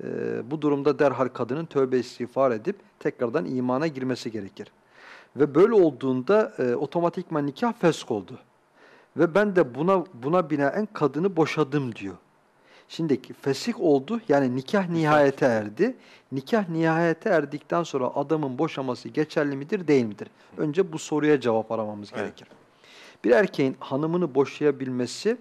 hı. E, bu durumda derhal kadının tövbe istiğfar edip tekrardan imana girmesi gerekir. Ve böyle olduğunda e, otomatikman nikah fesk oldu. Ve ben de buna buna binaen kadını boşadım diyor. Şimdi fesih oldu yani nikah nihayete erdi. Nikah nihayete erdikten sonra adamın boşaması geçerli midir değil midir? Önce bu soruya cevap aramamız Evet. gerekir. Bir erkeğin hanımını boşayabilmesi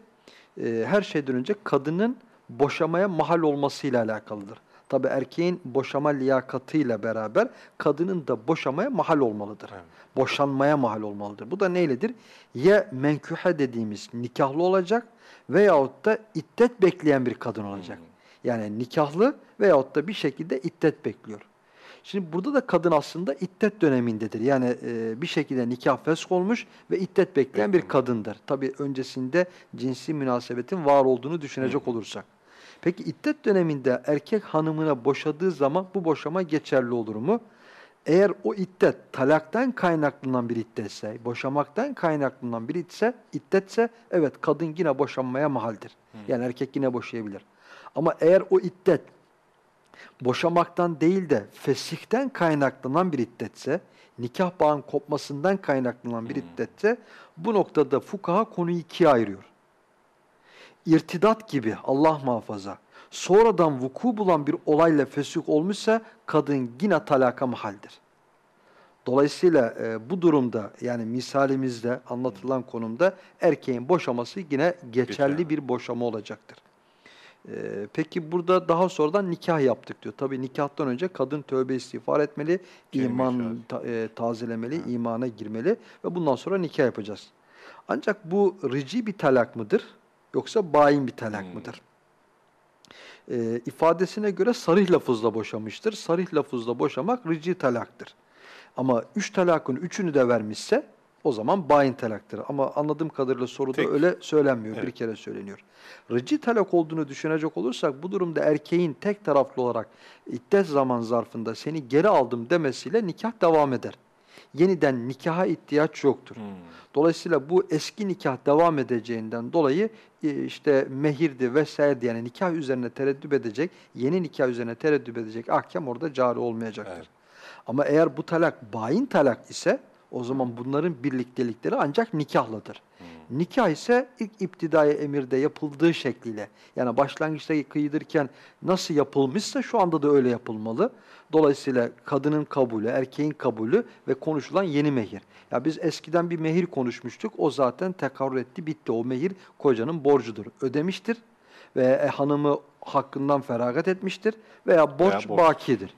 e, her şeyden önce kadının boşamaya mahal olmasıyla alakalıdır. Tabi erkeğin boşama liyakatıyla beraber kadının da boşamaya mahal olmalıdır. Evet. Boşanmaya mahal olmalıdır. Bu da neyledir? Ya menkühe dediğimiz nikahlı olacak veyahut da iddet bekleyen bir kadın olacak. Yani nikahlı veyahut da bir şekilde iddet bekliyor. Şimdi burada da kadın aslında iddet dönemindedir. Yani e, bir şekilde nikah fesk olmuş ve iddet bekleyen bir kadındır. Tabii öncesinde cinsi münasebetin var olduğunu düşünecek olursak. Peki iddet döneminde erkek hanımına boşadığı zaman bu boşama geçerli olur mu? Eğer o iddet talaktan kaynaklanan bir iddetse, boşamaktan kaynaklanan bir ise, iddetse evet kadın yine boşanmaya mahaldir. Yani erkek yine boşayabilir. Ama eğer o iddet boşamaktan değil de fesihten kaynaklanan bir iddetse, nikah bağın kopmasından kaynaklanan bir iddetse bu noktada fukaha konuyu ikiye ayırıyor. İrtidat gibi Allah muhafaza sonradan vuku bulan bir olayla fesih olmuşsa kadın yine talaka mahaldir. Dolayısıyla e, bu durumda yani misalimizde anlatılan konumda erkeğin boşaması yine geçerli Geçerli. bir boşama olacaktır. Ee, peki burada daha sonradan nikah yaptık diyor. Tabii nikahtan önce kadın tövbe istiğfar etmeli, iman ta- e, tazelemeli, imana girmeli ve bundan sonra nikah yapacağız. Ancak bu rici bir talak mıdır yoksa bayin bir talak Hmm. mıdır? Ee, ifadesine göre sarih lafızla boşamıştır. Sarih lafızla boşamak rici talaktır. Ama üç talakın üçünü de vermişse o zaman bayin talaktır. Ama anladığım kadarıyla soruda Tek. öyle söylenmiyor. Bir Evet. kere söyleniyor. Rici talak olduğunu düşünecek olursak bu durumda erkeğin tek taraflı olarak iddet zaman zarfında seni geri aldım demesiyle nikah devam eder. Yeniden nikaha ihtiyaç yoktur. Hmm. Dolayısıyla bu eski nikah devam edeceğinden dolayı e, işte mehirdi vesaire yani nikah üzerine tereddüt edecek, yeni nikah üzerine tereddüt edecek ahkam orada cari olmayacaktır. Evet. Ama eğer bu talak bayin talak ise o zaman bunların birliktelikleri ancak nikahladır. Nikah ise ilk iptidai emirde yapıldığı şekliyle yani başlangıçta kıyılırken nasıl yapılmışsa şu anda da öyle yapılmalı. Dolayısıyla kadının kabulü, erkeğin kabulü ve konuşulan yeni mehir. Ya biz eskiden bir mehir konuşmuştuk. O zaten tekarrür etti, bitti. O mehir kocanın borcudur. Ödemiştir ve e, hanımı hakkından feragat etmiştir veya borç, borç. bakidir.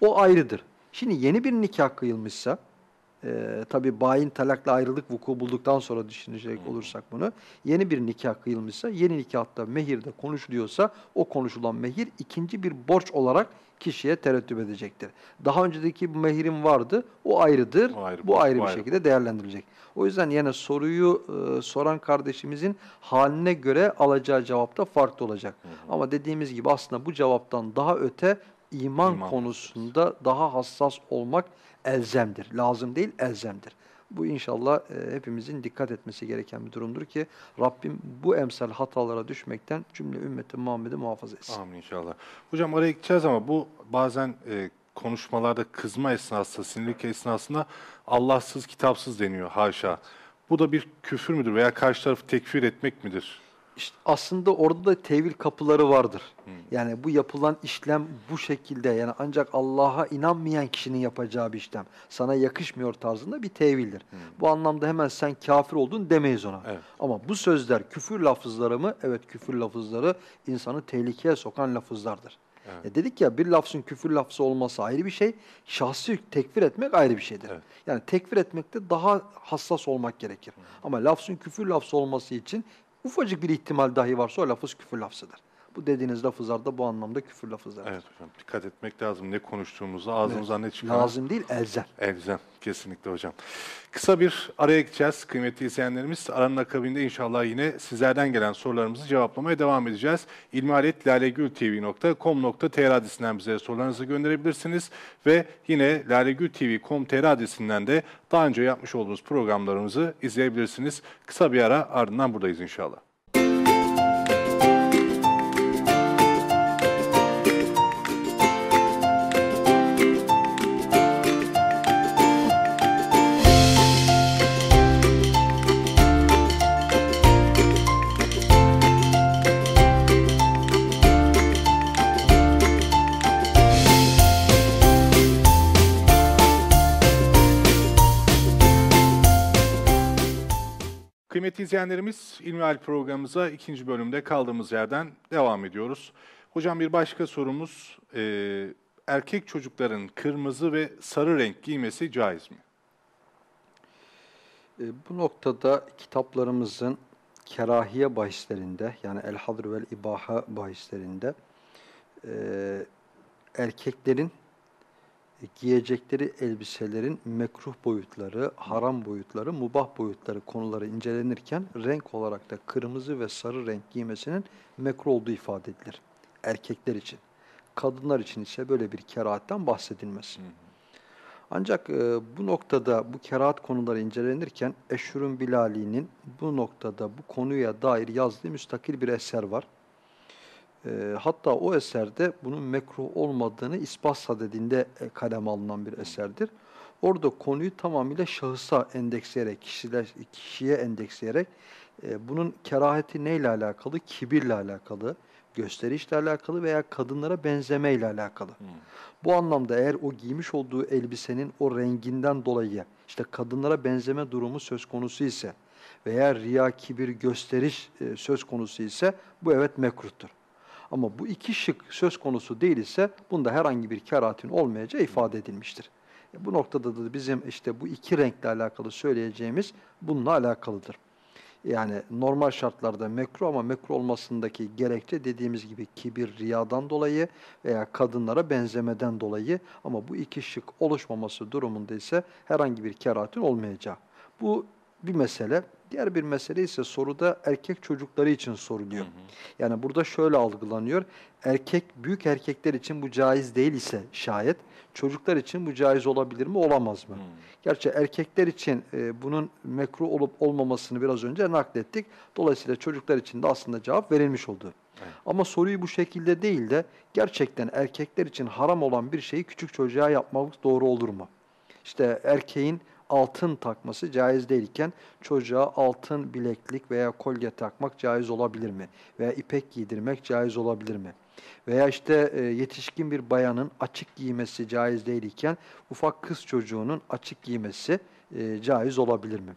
O ayrıdır. Şimdi yeni bir nikah kıyılmışsa e, tabi bayin talakla ayrılık vuku bulduktan sonra düşünecek olursak bunu yeni bir nikah kıyılmışsa yeni nikahta mehirde konuşuluyorsa o konuşulan mehir ikinci bir borç olarak kişiye tereddüt edecektir. Daha önceki bu mehirin vardı o ayrıdır. O ayrı bu ayrı bu bir ayrı şekilde değerlendirilecek. O yüzden yine soruyu e, soran kardeşimizin haline göre alacağı cevap da farklı olacak. Ama dediğimiz gibi aslında bu cevaptan daha öte iman, İman konusunda daha hassas olmak elzemdir. Lazım değil, elzemdir. Bu inşallah e, hepimizin dikkat etmesi gereken bir durumdur ki Rabbim bu emsal hatalara düşmekten cümle ümmeti Muhammed'i muhafaza etsin. Amin inşallah. Hocam araya gideceğiz ama bu bazen e, konuşmalarda kızma esnasında, sinirlik esnasında Allahsız, kitapsız deniyor haşa. Bu da bir küfür müdür veya karşı tarafı tekfir etmek midir? İşte aslında orada da tevil kapıları vardır. Yani bu yapılan işlem bu şekilde yani ancak Allah'a inanmayan kişinin yapacağı bir işlem. Sana yakışmıyor tarzında bir tevildir. Bu anlamda hemen sen kafir oldun demeyiz ona. Evet. Ama bu sözler küfür lafızları mı? Evet küfür lafızları insanı tehlikeye sokan lafızlardır. E dedik ya bir lafzın küfür lafzı olması ayrı bir şey, şahsi tekfir etmek ayrı bir şeydir. Evet. Yani tekfir etmekte daha hassas olmak gerekir. Ama lafzın küfür lafzı olması için ufacık bir ihtimal dahi varsa o lafız küfür lafzıdır. Bu dediğiniz lafızlar da bu anlamda küfür lafızlardır. Evet hocam dikkat etmek lazım ne konuştuğumuzu ağzımızdan ne çıkar. Lazım değil, elzem. Elzem kesinlikle hocam. Kısa bir araya gideceğiz kıymetli izleyenlerimiz. Aranın akabinde inşallah yine sizlerden gelen sorularımızı cevaplamaya devam edeceğiz. ilmihaletlalegültv.com.tr adresinden bize sorularınızı gönderebilirsiniz. Ve yine lalegültv.com.tr adresinden de daha önce yapmış olduğumuz programlarımızı izleyebilirsiniz. Kısa bir ara ardından buradayız inşallah. Kıymetli izleyenlerimiz, İlmihal programımıza ikinci bölümde kaldığımız yerden devam ediyoruz. Hocam bir başka sorumuz, e, erkek çocukların kırmızı ve sarı renk giymesi caiz mi? E, bu noktada kitaplarımızın kerahiye bahislerinde yani el hadr vel ibaha bahislerinde e, erkeklerin giyecekleri elbiselerin mekruh boyutları, haram boyutları, mubah boyutları konuları incelenirken renk olarak da kırmızı ve sarı renk giymesinin mekruh olduğu ifade edilir. Erkekler için. Kadınlar için ise böyle bir kerahatten bahsedilmez. Ancak e, bu noktada bu kerahat konuları incelenirken Eşhur'un Bilali'nin bu noktada bu konuya dair yazdığı müstakil bir eser var. E, hatta o eserde bunun mekruh olmadığını ispat sadedinde kalem alınan bir eserdir. Orada konuyu tamamıyla şahısa endeksleyerek, kişiler, kişiye endeksleyerek e, bunun keraheti neyle alakalı? Kibirle alakalı, gösterişle alakalı veya kadınlara benzemeyle alakalı. Bu anlamda eğer o giymiş olduğu elbisenin o renginden dolayı işte kadınlara benzeme durumu söz konusu ise veya riya, kibir, gösteriş e, söz konusu ise bu evet mekruhtur. Ama bu iki şık söz konusu değil ise bunda herhangi bir kerahatin olmayacağı ifade edilmiştir. E, bu noktada da bizim işte bu iki renkle alakalı söyleyeceğimiz bununla alakalıdır. Yani normal şartlarda mekruh ama mekruh olmasındaki gerekçe dediğimiz gibi kibir, riyadan dolayı veya kadınlara benzemeden dolayı ama bu iki şık oluşmaması durumunda ise herhangi bir kerahatin olmayacağı. Bu bir mesele. Diğer bir mesele ise soruda erkek çocukları için soruluyor. Yani burada şöyle algılanıyor. Erkek, büyük erkekler için bu caiz değil ise şayet çocuklar için bu caiz olabilir mi, olamaz mı? Gerçi erkekler için e, bunun mekruh olup olmamasını biraz önce naklettik. Dolayısıyla çocuklar için de aslında cevap verilmiş oldu. Evet. Ama soruyu bu şekilde değil de gerçekten erkekler için haram olan bir şeyi küçük çocuğa yapmak doğru olur mu? İşte erkeğin altın takması caiz değilken çocuğa altın bileklik veya kolye takmak caiz olabilir mi? Veya ipek giydirmek caiz olabilir mi? Veya işte e, yetişkin bir bayanın açık giymesi caiz değilken ufak kız çocuğunun açık giymesi e, caiz olabilir mi?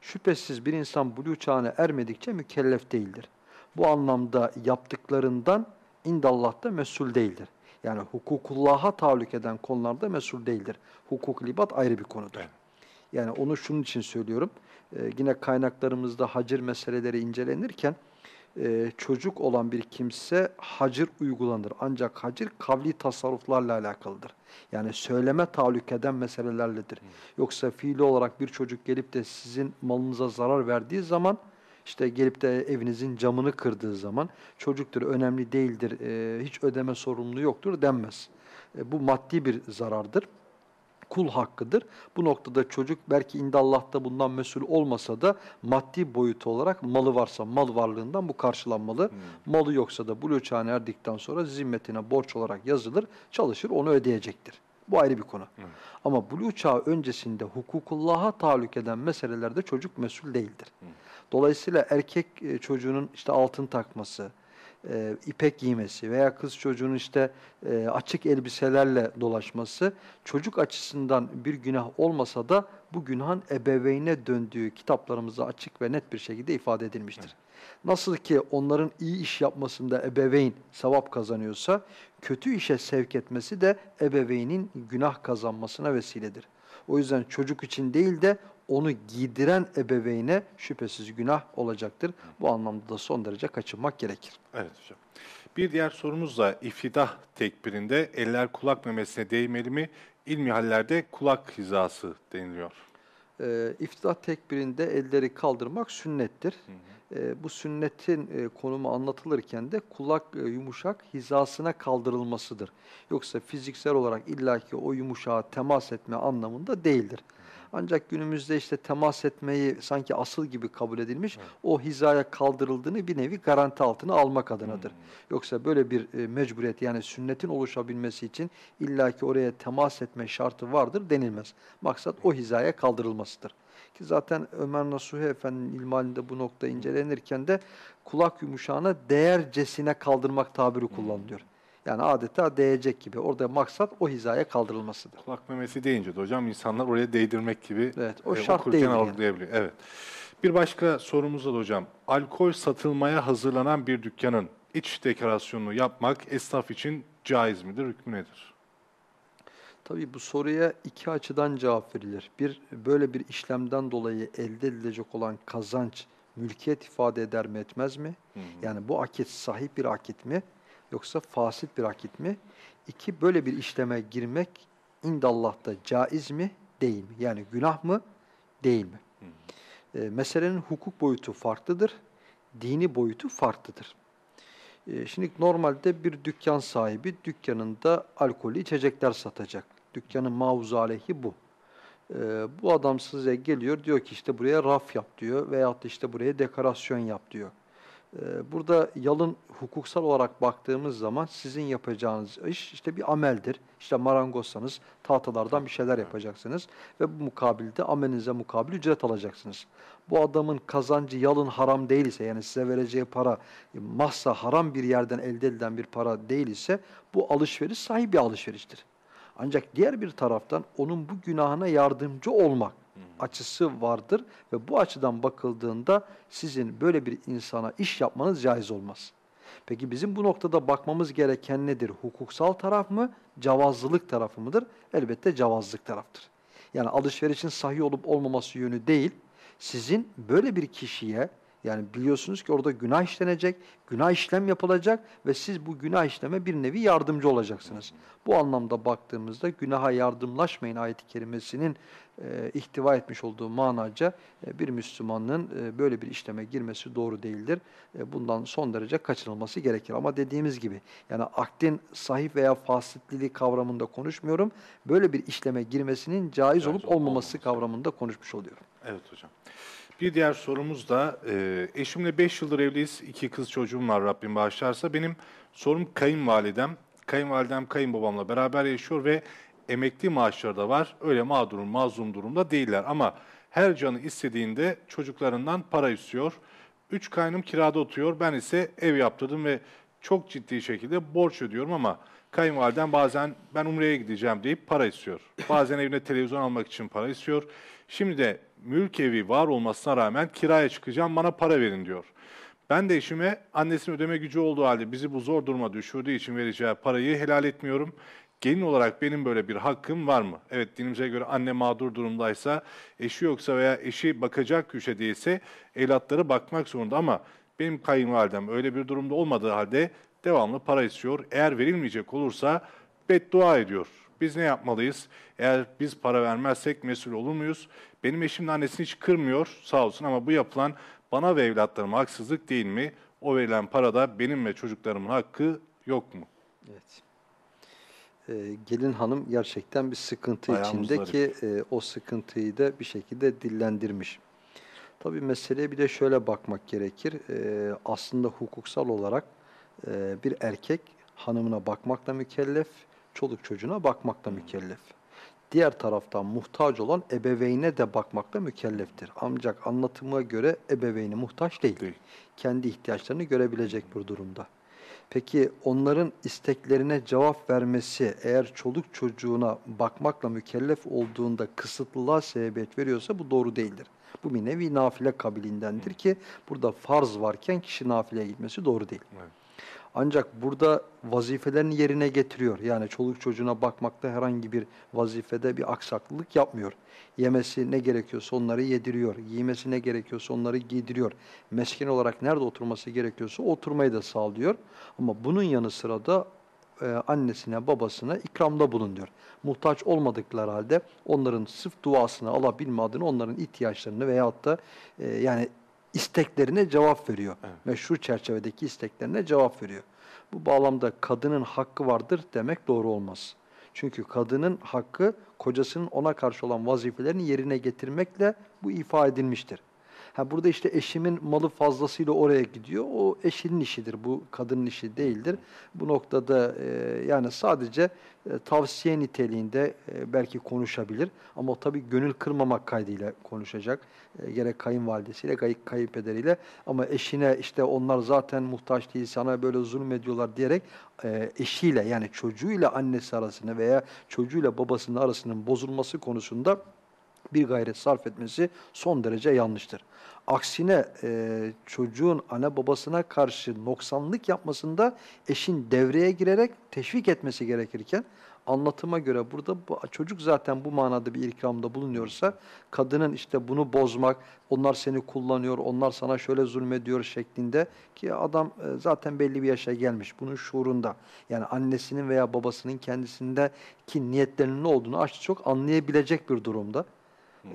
Şüphesiz bir insan buluğ çağına ermedikçe mükellef değildir. Bu anlamda yaptıklarından indallah'ta mesul değildir. Yani hukukullah'a tahallük eden konularda mesul değildir. Hukuk libat ayrı bir konudur. Evet. Yani onu şunun için söylüyorum. Ee, yine kaynaklarımızda hacir meseleleri incelenirken e, çocuk olan bir kimse hacir uygulanır. Ancak hacir kavli tasarruflarla alakalıdır. Yani söyleme tahallük eden meselelerledir. Yoksa fiili olarak bir çocuk gelip de sizin malınıza zarar verdiği zaman işte gelip de evinizin camını kırdığı zaman çocuktur, önemli değildir, e, hiç ödeme sorumluluğu yoktur denmez. E, bu maddi bir zarardır kul hakkıdır. Bu noktada çocuk belki indallah'ta bundan mesul olmasa da maddi boyutu olarak malı varsa mal varlığından bu karşılanmalı. Malı yoksa da buluğ çağına erdikten sonra zimmetine borç olarak yazılır, çalışır onu ödeyecektir. Bu ayrı bir konu. Ama buluğ çağı öncesinde hukukullah'a tahallük eden meselelerde çocuk mesul değildir. Dolayısıyla erkek e, çocuğunun işte altın takması, e, ipek giymesi veya kız çocuğunun işte e, açık elbiselerle dolaşması çocuk açısından bir günah olmasa da bu günahın ebeveyne döndüğü kitaplarımızda açık ve net bir şekilde ifade edilmiştir. Nasıl ki onların iyi iş yapmasında ebeveyn sevap kazanıyorsa kötü işe sevk etmesi de ebeveynin günah kazanmasına vesiledir. O yüzden çocuk için değil de onu giydiren ebeveyne şüphesiz günah olacaktır. Bu anlamda da son derece kaçınmak gerekir. Evet hocam. Bir diğer sorumuz da iftidah tekbirinde eller kulak memesine değmeli mi? İlmi hallerde kulak hizası deniliyor. E, iftidah tekbirinde elleri kaldırmak sünnettir. E, bu sünnetin e, konumu anlatılırken de kulak e, yumuşak hizasına kaldırılmasıdır. Yoksa fiziksel olarak illaki o yumuşağa temas etme anlamında değildir. Ancak günümüzde işte temas etmeyi sanki asıl gibi kabul edilmiş, o hizaya kaldırıldığını bir nevi garanti altına almak adınadır. Yoksa böyle bir e, mecburiyet yani sünnetin oluşabilmesi için illaki oraya temas etme şartı vardır denilmez. Maksat o hizaya kaldırılmasıdır. Ki zaten Ömer Nasuhi Efendi'nin ilmalinde bu nokta incelenirken de kulak yumuşağına değercesine kaldırmak tabiri kullanılıyor. Yani adeta değecek gibi. Orada maksat o hizaya kaldırılmasıdır. Kulak memesi deyince de hocam insanlar oraya değdirmek gibi Evet, o e, şart değil yani. algılayabiliyor. Evet. Bir başka sorumuz da hocam. Alkol satılmaya hazırlanan bir dükkanın iç dekorasyonunu yapmak esnaf için caiz midir, hükmü nedir? Tabii bu soruya iki açıdan cevap verilir. Bir, böyle bir işlemden dolayı elde edilecek olan kazanç mülkiyet ifade eder mi etmez mi? Yani bu akit sahip bir akit mi yoksa fasit bir akit mi? İki, böyle bir işleme girmek indallah'ta caiz mi değil mi? Yani günah mı değil mi? E, meselenin hukuk boyutu farklıdır, dini boyutu farklıdır. E, şimdi normalde bir dükkan sahibi dükkanında alkolü içecekler satacak. Dükkanın mavzu aleyhi bu. E, bu adam size geliyor diyor ki işte buraya raf yap diyor veyahut da işte buraya dekorasyon yap diyor. E, burada yalın hukuksal olarak baktığımız zaman sizin yapacağınız iş işte bir ameldir. İşte marangozsanız tahtalardan bir şeyler yapacaksınız ve bu mukabilde amelinize mukabil ücret alacaksınız. Bu adamın kazancı yalın haram değil ise yani size vereceği para e, mahsa haram bir yerden elde edilen bir para değil ise bu alışveriş sahih bir alışveriştir. Ancak diğer bir taraftan onun bu günahına yardımcı olmak açısı vardır ve bu açıdan bakıldığında sizin böyle bir insana iş yapmanız caiz olmaz. Peki bizim bu noktada bakmamız gereken nedir? Hukuksal taraf mı, cavazlılık tarafı mıdır? Elbette cavazlık taraftır. Yani alışverişin sahih olup olmaması yönü değil, sizin böyle bir kişiye yani biliyorsunuz ki orada günah işlenecek, günah işlem yapılacak ve siz bu günah işleme bir nevi yardımcı olacaksınız. Bu anlamda baktığımızda günaha yardımlaşmayın ayet-i kerimesinin e, ihtiva etmiş olduğu manaca e, bir Müslümanın e, böyle bir işleme girmesi doğru değildir. E, bundan son derece kaçınılması gerekir. Ama dediğimiz gibi yani akdin sahih veya fasitliliği kavramında konuşmuyorum. Böyle bir işleme girmesinin caiz, Caiz olup olmaması olmaması. kavramında konuşmuş oluyorum. Evet hocam. Bir diğer sorumuz da e, eşimle 5 yıldır evliyiz. iki kız çocuğum var Rabbim bağışlarsa. Benim sorum kayınvalidem. Kayınvalidem kayınbabamla beraber yaşıyor ve emekli maaşları da var. Öyle mağdurum, mazlum durumda değiller. Ama her canı istediğinde çocuklarından para istiyor. Üç kaynım kirada oturuyor. Ben ise ev yaptırdım ve çok ciddi şekilde borç ödüyorum ama kayınvalidem bazen ben Umre'ye gideceğim deyip para istiyor. [laughs] Bazen evine televizyon almak için para istiyor. Şimdi de mülk evi var olmasına rağmen kiraya çıkacağım bana para verin diyor. Ben de eşime annesinin ödeme gücü olduğu halde bizi bu zor duruma düşürdüğü için vereceği parayı helal etmiyorum. Gelin olarak benim böyle bir hakkım var mı? Evet dinimize göre anne mağdur durumdaysa, eşi yoksa veya eşi bakacak güçe değilse evlatları bakmak zorunda ama benim kayınvalidem öyle bir durumda olmadığı halde devamlı para istiyor. Eğer verilmeyecek olursa beddua ediyor. Biz ne yapmalıyız? Eğer biz para vermezsek mesul olur muyuz? Benim eşim de annesini hiç kırmıyor sağ olsun ama bu yapılan bana ve evlatlarıma haksızlık değil mi? O verilen parada benim ve çocuklarımın hakkı yok mu? Evet. Ee, gelin hanım gerçekten bir sıkıntı Ayağımız içinde ki e, o sıkıntıyı da bir şekilde dillendirmiş. Tabii meseleye bir de şöyle bakmak gerekir. Ee, aslında hukuksal olarak e, bir erkek hanımına bakmakla mükellef, çoluk çocuğuna bakmakla mükellef. Diğer taraftan muhtaç olan ebeveyne de bakmakla mükelleftir. Ancak anlatıma göre ebeveyni muhtaç değil. Değil. Kendi ihtiyaçlarını görebilecek bu durumda. Peki onların isteklerine cevap vermesi eğer çoluk çocuğuna bakmakla mükellef olduğunda kısıtlılığa sebebiyet veriyorsa bu doğru değildir. Bu bir nevi nafile kabilindendir ki burada farz varken kişi nafileye gitmesi doğru değil. Evet. Ancak burada vazifelerini yerine getiriyor. Yani çoluk çocuğuna bakmakta herhangi bir vazifede bir aksaklık yapmıyor. Yemesi ne gerekiyorsa onları yediriyor. Giymesi ne gerekiyorsa onları giydiriyor. Mesken olarak nerede oturması gerekiyorsa oturmayı da sağlıyor. Ama bunun yanı sıra da e, annesine babasına ikramda bulunuyor. Muhtaç olmadıkları halde onların sırf duasını alabilme adına onların ihtiyaçlarını veyahut da e, yani isteklerine cevap veriyor. Evet. Meşru çerçevedeki isteklerine cevap veriyor. Bu bağlamda kadının hakkı vardır demek doğru olmaz. Çünkü kadının hakkı kocasının ona karşı olan vazifelerini yerine getirmekle bu ifa edilmiştir. Ha burada işte eşimin malı fazlasıyla oraya gidiyor. O eşinin işidir. Bu kadının işi değildir. Bu noktada e, yani sadece e, tavsiye niteliğinde e, belki konuşabilir. Ama tabii gönül kırmamak kaydıyla konuşacak. E, gerek kayınvalidesiyle, kay, kayınpederiyle. Ama eşine işte onlar zaten muhtaç değil, sana böyle zulmediyorlar diyerek e, eşiyle yani çocuğuyla annesi arasını veya çocuğuyla babasının arasının bozulması konusunda bir gayret sarf etmesi son derece yanlıştır. Aksine e, çocuğun anne babasına karşı noksanlık yapmasında eşin devreye girerek teşvik etmesi gerekirken anlatıma göre burada bu, çocuk zaten bu manada bir ikramda bulunuyorsa kadının işte bunu bozmak, onlar seni kullanıyor, onlar sana şöyle zulmediyor şeklinde ki adam e, zaten belli bir yaşa gelmiş bunun şuurunda. Yani annesinin veya babasının kendisindeki niyetlerinin ne olduğunu açık çok anlayabilecek bir durumda.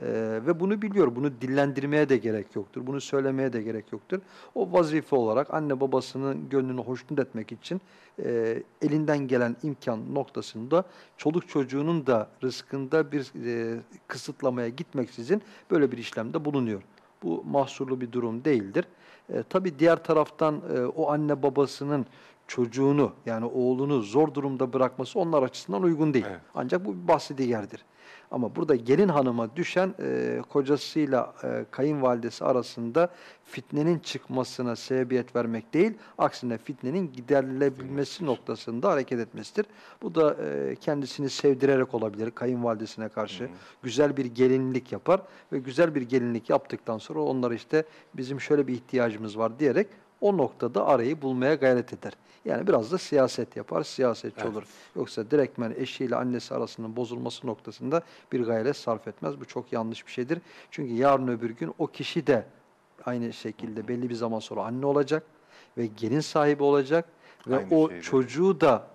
Ee, ve bunu biliyor. Bunu dillendirmeye de gerek yoktur. Bunu söylemeye de gerek yoktur. O vazife olarak anne babasının gönlünü hoşnut etmek için e, elinden gelen imkan noktasında çoluk çocuğunun da rızkında bir e, kısıtlamaya gitmeksizin böyle bir işlemde bulunuyor. Bu mahsurlu bir durum değildir. E, tabii diğer taraftan e, o anne babasının çocuğunu yani oğlunu zor durumda bırakması onlar açısından uygun değil. Evet. Ancak bu bir bahsi diğerdir. Ama burada gelin hanıma düşen e, kocasıyla e, kayınvalidesi arasında fitnenin çıkmasına sebebiyet vermek değil, aksine fitnenin giderilebilmesi noktasında hareket etmesidir. Bu da e, kendisini sevdirerek olabilir kayınvalidesine karşı. Güzel bir gelinlik yapar ve güzel bir gelinlik yaptıktan sonra onlar işte bizim şöyle bir ihtiyacımız var diyerek o noktada arayı bulmaya gayret eder. Yani biraz da siyaset yapar, siyasetçi Evet. olur. Yoksa direktmen eşiyle annesi arasının bozulması noktasında bir gayret sarf etmez. Bu çok yanlış bir şeydir. Çünkü yarın öbür gün o kişi de aynı şekilde belli bir zaman sonra anne olacak ve gelin sahibi olacak ve Aynı o şeyde. çocuğu da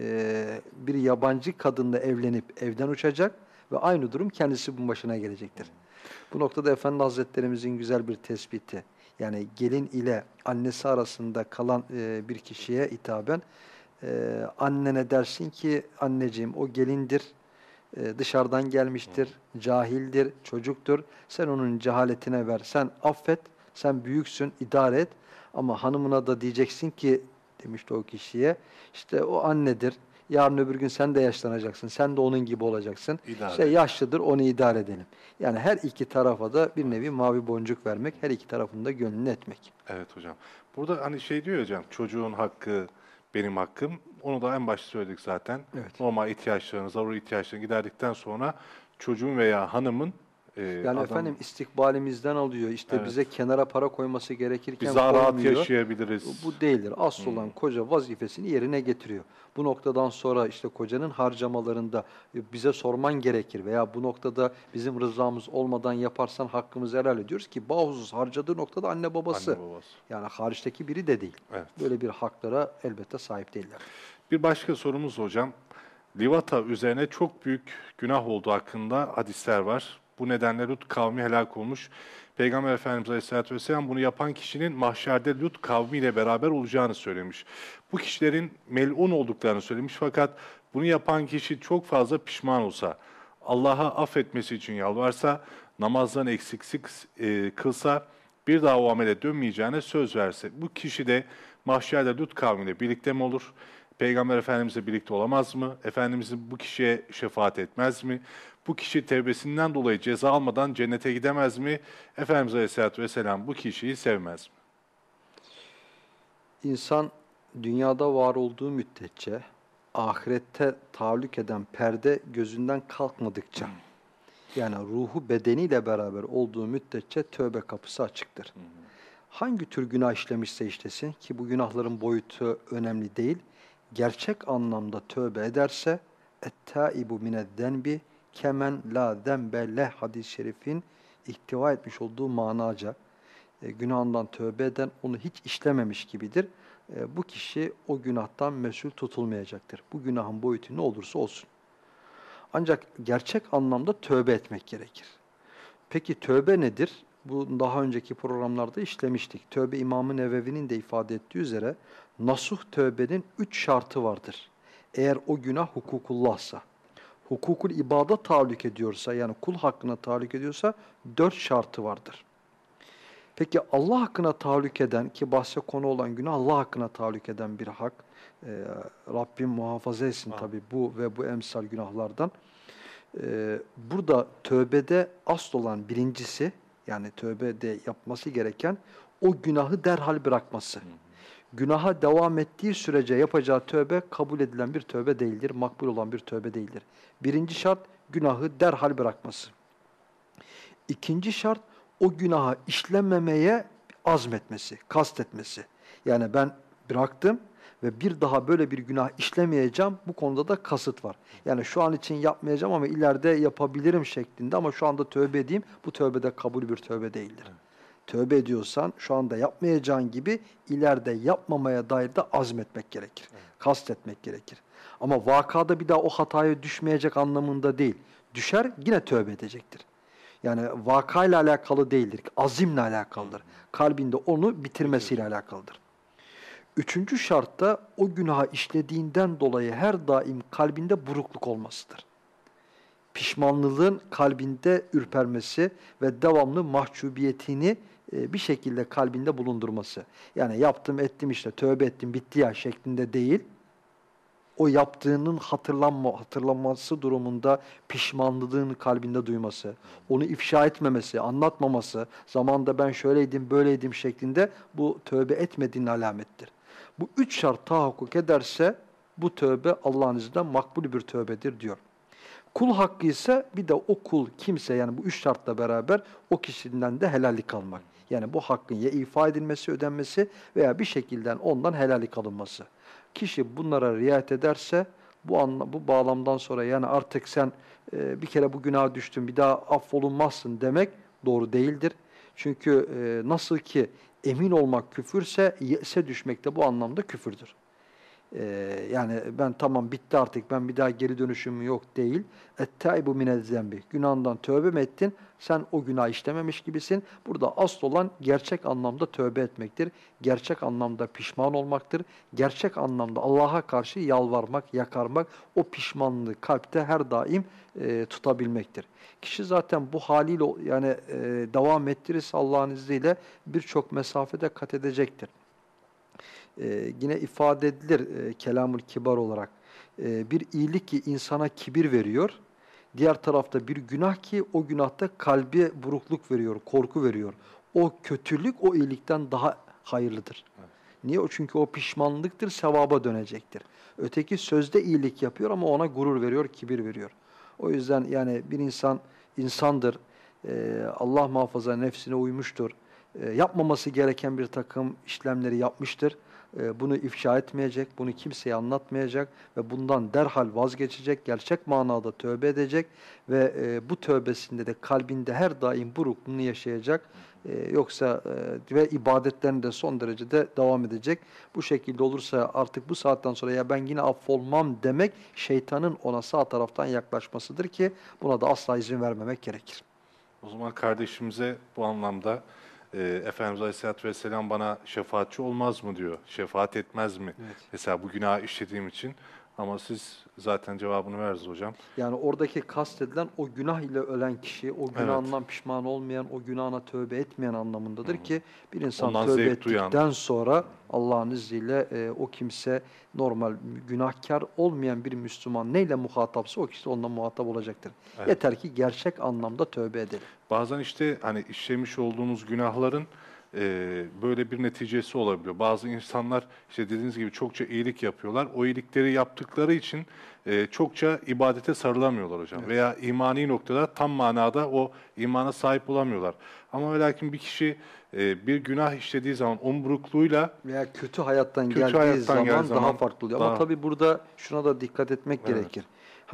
e, bir yabancı kadınla evlenip evden uçacak ve aynı durum kendisi bunun başına gelecektir. Bu noktada Efendi Hazretlerimizin güzel bir tespiti. Yani gelin ile annesi arasında kalan e, bir kişiye hitaben e, annene dersin ki anneciğim o gelindir, e, dışarıdan gelmiştir, cahildir, çocuktur. Sen onun cehaletine ver, sen affet, sen büyüksün, idare et. Ama hanımına da diyeceksin ki demişti o kişiye, işte o annedir. Yarın öbür gün sen de yaşlanacaksın, sen de onun gibi olacaksın. İdare İşte yaşlıdır, onu idare edelim. Yani her iki tarafa da bir nevi mavi boncuk vermek, her iki tarafın da gönlünü etmek. Evet hocam. Burada hani şey diyor hocam, çocuğun hakkı benim hakkım. Onu da en başta söyledik zaten. Evet. Normal ihtiyaçlarını, zaruri ihtiyaçlarını giderdikten sonra çocuğun veya hanımın e, Yani adam- efendim istikbalimizden alıyor. İşte Evet. bize kenara para koyması gerekirken biz daha rahat yaşayabiliriz. Bu değildir. Asıl olan koca vazifesini yerine getiriyor. Bu noktadan sonra işte kocanın harcamalarında e, bize sorman gerekir veya bu noktada bizim rızamız olmadan yaparsan hakkımızı helal ediyoruz ki bahusuz harcadığı noktada anne babası. Anne babası. Yani hariçteki biri de değil. Evet. Böyle bir haklara elbette sahip değiller. Bir başka sorumuz hocam. Livata üzerine çok büyük günah olduğu hakkında hadisler var. Bu nedenle Lut kavmi helak olmuş. Peygamber Efendimiz Aleyhisselatü Vesselam bunu yapan kişinin mahşerde Lut kavmiyle beraber olacağını söylemiş. Bu kişilerin melun olduklarını söylemiş fakat bunu yapan kişi çok fazla pişman olsa, Allah'a affetmesi için yalvarsa, namazlarını eksiksiz e, kılsa, bir daha o amele dönmeyeceğine söz verse, bu kişi de mahşerde Lut kavmiyle birlikte mi olur? Peygamber Efendimizle birlikte olamaz mı? Efendimizin bu kişiye şefaat etmez mi? Bu kişi tevbesinden dolayı ceza almadan cennete gidemez mi? Efendimiz Aleyhisselatü Vesselam bu kişiyi sevmez mi? İnsan dünyada var olduğu müddetçe ahirette tahallük eden perde gözünden kalkmadıkça yani ruhu bedeniyle beraber olduğu müddetçe tövbe kapısı açıktır. Hangi tür günah işlemişse işlesin ki bu günahların boyutu önemli değil. Gerçek anlamda tövbe ederse ettaibu mineddenbi kemen la zembe hadis-i şerifin ihtiva etmiş olduğu manaca e, günahından tövbe eden onu hiç işlememiş gibidir. E, bu kişi o günahtan mesul tutulmayacaktır. Bu günahın boyutu ne olursa olsun. Ancak gerçek anlamda tövbe etmek gerekir. Peki tövbe nedir? Bu daha önceki programlarda işlemiştik. Tövbe İmam-ı Nevevi'nin de ifade ettiği üzere nasuh tövbenin üç şartı vardır. Eğer o günah hukukullahsa, hukukul ibada tahallük ediyorsa yani kul hakkına tahallük ediyorsa dört şartı vardır. Peki Allah hakkına tahallük eden ki bahse konu olan günah Allah hakkına tahallük eden bir hak. Ee, Rabbim muhafaza etsin Amin. tabi bu ve bu emsal günahlardan. Ee, burada tövbede asıl olan birincisi yani tövbede yapması gereken o günahı derhal bırakması. Günaha devam ettiği sürece yapacağı tövbe kabul edilen bir tövbe değildir, makbul olan bir tövbe değildir. Birinci şart günahı derhal bırakması. İkinci şart o günaha işlememeye azmetmesi, kastetmesi. Yani ben bıraktım ve bir daha böyle bir günah işlemeyeceğim. Bu konuda da kasıt var. Yani şu an için yapmayacağım ama ileride yapabilirim şeklinde ama şu anda tövbe edeyim. Bu tövbe de kabul bir tövbe değildir. Tövbe ediyorsan şu anda yapmayacağın gibi ileride yapmamaya dair de azmetmek gerekir. Kastetmek gerekir. Ama vakada bir daha o hataya düşmeyecek anlamında değil. Düşer yine tövbe edecektir. Yani vakayla alakalı değildir. Azimle alakalıdır. Kalbinde onu bitirmesiyle alakalıdır. Üçüncü şartta o günaha işlediğinden dolayı her daim kalbinde burukluk olmasıdır. Pişmanlığın kalbinde ürpermesi ve devamlı mahcubiyetini bir şekilde kalbinde bulundurması. Yani yaptım ettim işte tövbe ettim bitti ya şeklinde değil. O yaptığının hatırlanma, hatırlanması durumunda pişmanlığın kalbinde duyması, onu ifşa etmemesi, anlatmaması, zamanda ben şöyleydim böyleydim şeklinde bu tövbe etmediğinin alamettir. Bu üç şart tahakkuk ederse bu tövbe Allah'ın izniyle makbul bir tövbedir diyor. Kul hakkı ise bir de o kul kimse yani bu üç şartla beraber o kişiden de helallik almak. Yani bu hakkın ya ifa edilmesi, ödenmesi veya bir şekilde ondan helallik alınması. Kişi bunlara riayet ederse bu anla, bu bağlamdan sonra yani artık sen e, bir kere bu günaha düştün bir daha affolunmazsın demek doğru değildir. Çünkü e, nasıl ki emin olmak küfürse yese düşmek de bu anlamda küfürdür. Ee, yani ben tamam bitti artık ben bir daha geri dönüşüm yok değil. Ettaibu minez zembi. Günahından tövbe mi ettin? Sen o günah işlememiş gibisin. Burada asıl olan gerçek anlamda tövbe etmektir. Gerçek anlamda pişman olmaktır. Gerçek anlamda Allah'a karşı yalvarmak, yakarmak, o pişmanlığı kalpte her daim e, tutabilmektir. Kişi zaten bu haliyle yani e, devam ettirirse Allah'ın izniyle birçok mesafede kat edecektir e, yine ifade edilir e, kelamül kibar olarak. E, bir iyilik ki insana kibir veriyor. Diğer tarafta bir günah ki o günahta kalbi burukluk veriyor, korku veriyor. O kötülük o iyilikten daha hayırlıdır. Evet. Niye? O çünkü o pişmanlıktır, sevaba dönecektir. Öteki sözde iyilik yapıyor ama ona gurur veriyor, kibir veriyor. O yüzden yani bir insan insandır. Ee, Allah muhafaza nefsine uymuştur. Ee, yapmaması gereken bir takım işlemleri yapmıştır. E, bunu ifşa etmeyecek, bunu kimseye anlatmayacak ve bundan derhal vazgeçecek, gerçek manada tövbe edecek ve e, bu tövbesinde de kalbinde her daim burukluğunu yaşayacak. E, yoksa ve ibadetlerinde de son derecede devam edecek. Bu şekilde olursa artık bu saatten sonra ya ben yine affolmam demek şeytanın ona sağ taraftan yaklaşmasıdır ki buna da asla izin vermemek gerekir. O zaman kardeşimize bu anlamda e, Efendimiz Aleyhisselatü Vesselam bana şefaatçi olmaz mı diyor. Şefaat etmez mi? Evet. Mesela bu günah işlediğim için. Ama siz zaten cevabını verdiniz hocam. Yani oradaki kastedilen o günah ile ölen kişi, o günahından evet. pişman olmayan, o günahına tövbe etmeyen anlamındadır Hı. ki bir insan Ondan tövbe ettikten duyan. sonra Allah'ın izniyle e, o kimse normal günahkar olmayan bir Müslüman neyle muhatapsa o kişi onunla muhatap olacaktır. Evet. Yeter ki gerçek anlamda tövbe edelim. Bazen işte hani işlemiş olduğunuz günahların e, böyle bir neticesi olabiliyor. Bazı insanlar işte dediğiniz gibi çokça iyilik yapıyorlar. O iyilikleri yaptıkları için e, çokça ibadete sarılamıyorlar hocam. Evet. Veya imani noktada tam manada o imana sahip olamıyorlar. Ama ve lakin bir kişi e, bir günah işlediği zaman omburukluğuyla veya kötü hayattan kötü geldiği hayattan zaman, zaman daha farklı oluyor. Daha... Ama tabii burada şuna da dikkat etmek evet. gerekir.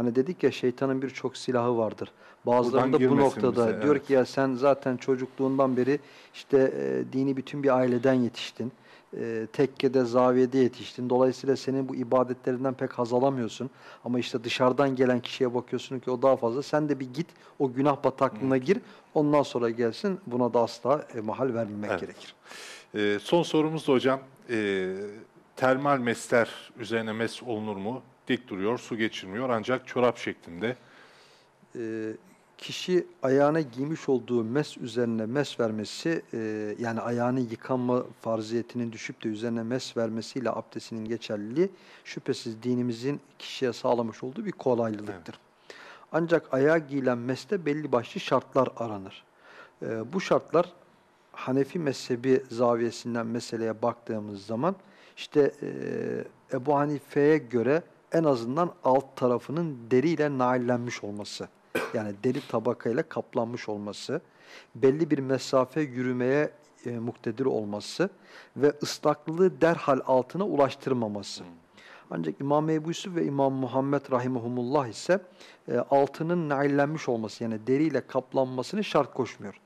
Hani dedik ya şeytanın birçok silahı vardır. Bazıları da bu noktada bize, diyor evet. ki ya sen zaten çocukluğundan beri işte e, dini bütün bir aileden yetiştin. E, tekkede, zaviyede yetiştin. Dolayısıyla senin bu ibadetlerinden pek haz alamıyorsun. Ama işte dışarıdan gelen kişiye bakıyorsun ki o daha fazla. Sen de bir git o günah bataklığına gir. Ondan sonra gelsin. Buna da asla e, mahal vermemek evet. gerekir. E, son sorumuz da hocam. E, termal mesler üzerine mes olunur mu? Dik duruyor, su geçirmiyor ancak çorap şeklinde. Ee, kişi ayağına giymiş olduğu mes üzerine mes vermesi, e, yani ayağını yıkanma farziyetinin düşüp de üzerine mes vermesiyle abdestinin geçerliliği şüphesiz dinimizin kişiye sağlamış olduğu bir kolaylıktır. Evet. Ancak ayağa giyilen meste belli başlı şartlar aranır. E, bu şartlar Hanefi mezhebi zaviyesinden meseleye baktığımız zaman işte e, Ebu Hanife'ye göre en azından alt tarafının deriyle naillenmiş olması Yani deri tabakayla kaplanmış olması, belli bir mesafe yürümeye e, muktedir olması ve ıslaklığı derhal altına ulaştırmaması. Ancak İmam Ebu Yusuf ve İmam Muhammed Rahimahumullah ise e, altının naillenmiş olması yani deriyle kaplanmasını şart koşmuyor.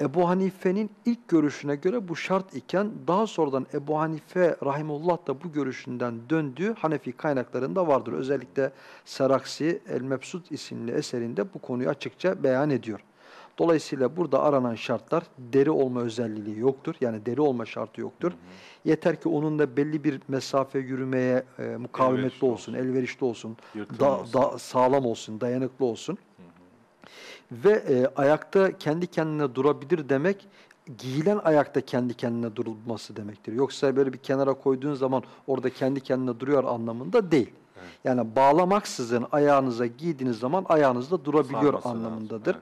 Ebu Hanife'nin ilk görüşüne göre bu şart iken daha sonradan Ebu Hanife Rahimullah da bu görüşünden döndüğü Hanefi kaynaklarında vardır. Özellikle Seraksi El-Mebsut isimli eserinde bu konuyu açıkça beyan ediyor. Dolayısıyla burada aranan şartlar deri olma özelliği yoktur. Yani deri olma şartı yoktur. Yeter ki onun da belli bir mesafe yürümeye e, mukavemetli Elverişli olsun, olsun. elverişli olsun, da, da, sağlam olsun, dayanıklı olsun. Ve e, ayakta kendi kendine durabilir demek giyilen ayakta kendi kendine durulması demektir. Yoksa böyle bir kenara koyduğun zaman orada kendi kendine duruyor anlamında değil. Yani bağlamaksızın ayağınıza giydiğiniz zaman ayağınızda durabiliyor Sarması lazım, anlamındadır.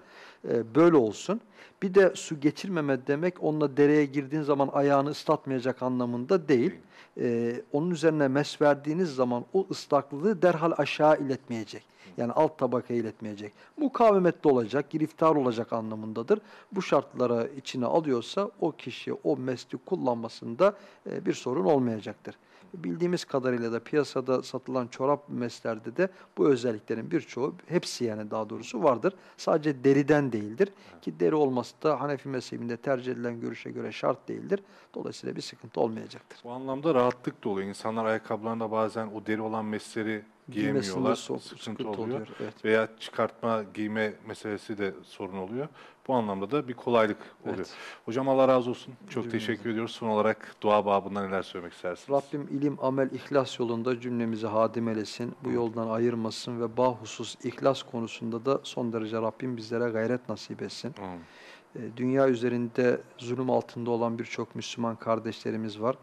E, böyle olsun. Bir de su geçirmeme demek onunla dereye girdiğin zaman ayağını ıslatmayacak anlamında değil. E, onun üzerine mes verdiğiniz zaman o ıslaklığı derhal aşağı iletmeyecek. Yani alt tabakaya iletmeyecek. Mukavemetli olacak, giriftar olacak anlamındadır. Bu şartlara içine alıyorsa o kişi o mesli kullanmasında e, bir sorun olmayacaktır. Bildiğimiz kadarıyla da piyasada satılan çorap meslerde de bu özelliklerin birçoğu, hepsi yani daha doğrusu vardır. Sadece deriden değildir. Ki deri olması da Hanefi mezhebinde tercih edilen görüşe göre şart değildir. Dolayısıyla bir sıkıntı olmayacaktır. Bu anlamda rahatlık da oluyor. İnsanlar ayakkabılarında bazen o deri olan mesleri giyemiyorlar. so- sıkıntı, oluyor. oluyor, evet. Veya çıkartma, giyme meselesi de sorun oluyor. Bu anlamda da bir kolaylık oluyor. Evet. Hocam Allah razı olsun. Çok Cümlemize. teşekkür ediyoruz. Son olarak dua babında neler söylemek istersiniz? Rabbim ilim, amel, ihlas yolunda cümlemizi hadim eylesin. Bu yoldan ayırmasın ve bahusus ihlas konusunda da son derece Rabbim bizlere gayret nasip etsin. Amin. E, Dünya üzerinde zulüm altında olan birçok Müslüman kardeşlerimiz var.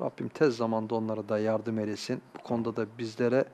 Rabbim tez zamanda onlara da yardım eylesin. Bu konuda da bizlere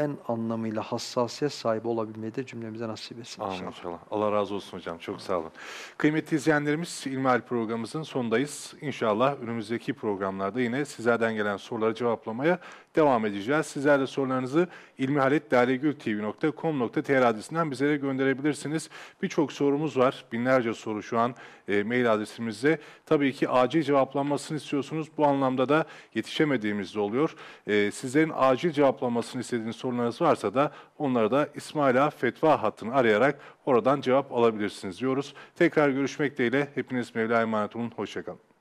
en anlamıyla hassasiyet sahibi olabilmeyi de cümlemize nasip etsin Amin inşallah. inşallah. Allah razı olsun hocam. Çok sağ olun. Kıymetli izleyenlerimiz İlmihal programımızın sonundayız. İnşallah önümüzdeki programlarda yine sizlerden gelen soruları cevaplamaya devam edeceğiz. Sizler de sorularınızı ilmihaletdalegültv.com.tr adresinden bizlere gönderebilirsiniz. Birçok sorumuz var. Binlerce soru şu an e, mail adresimizde. Tabii ki acil cevaplanmasını istiyorsunuz. Bu anlamda da yetişemediğimiz de oluyor. E, sizlerin acil cevaplanmasını istediğiniz sorularınız varsa da onlara da İsmaila Fetva hattını arayarak oradan cevap alabilirsiniz diyoruz. Tekrar görüşmek dileğiyle. Hepiniz Mevla'ya emanet olun. Hoşçakalın.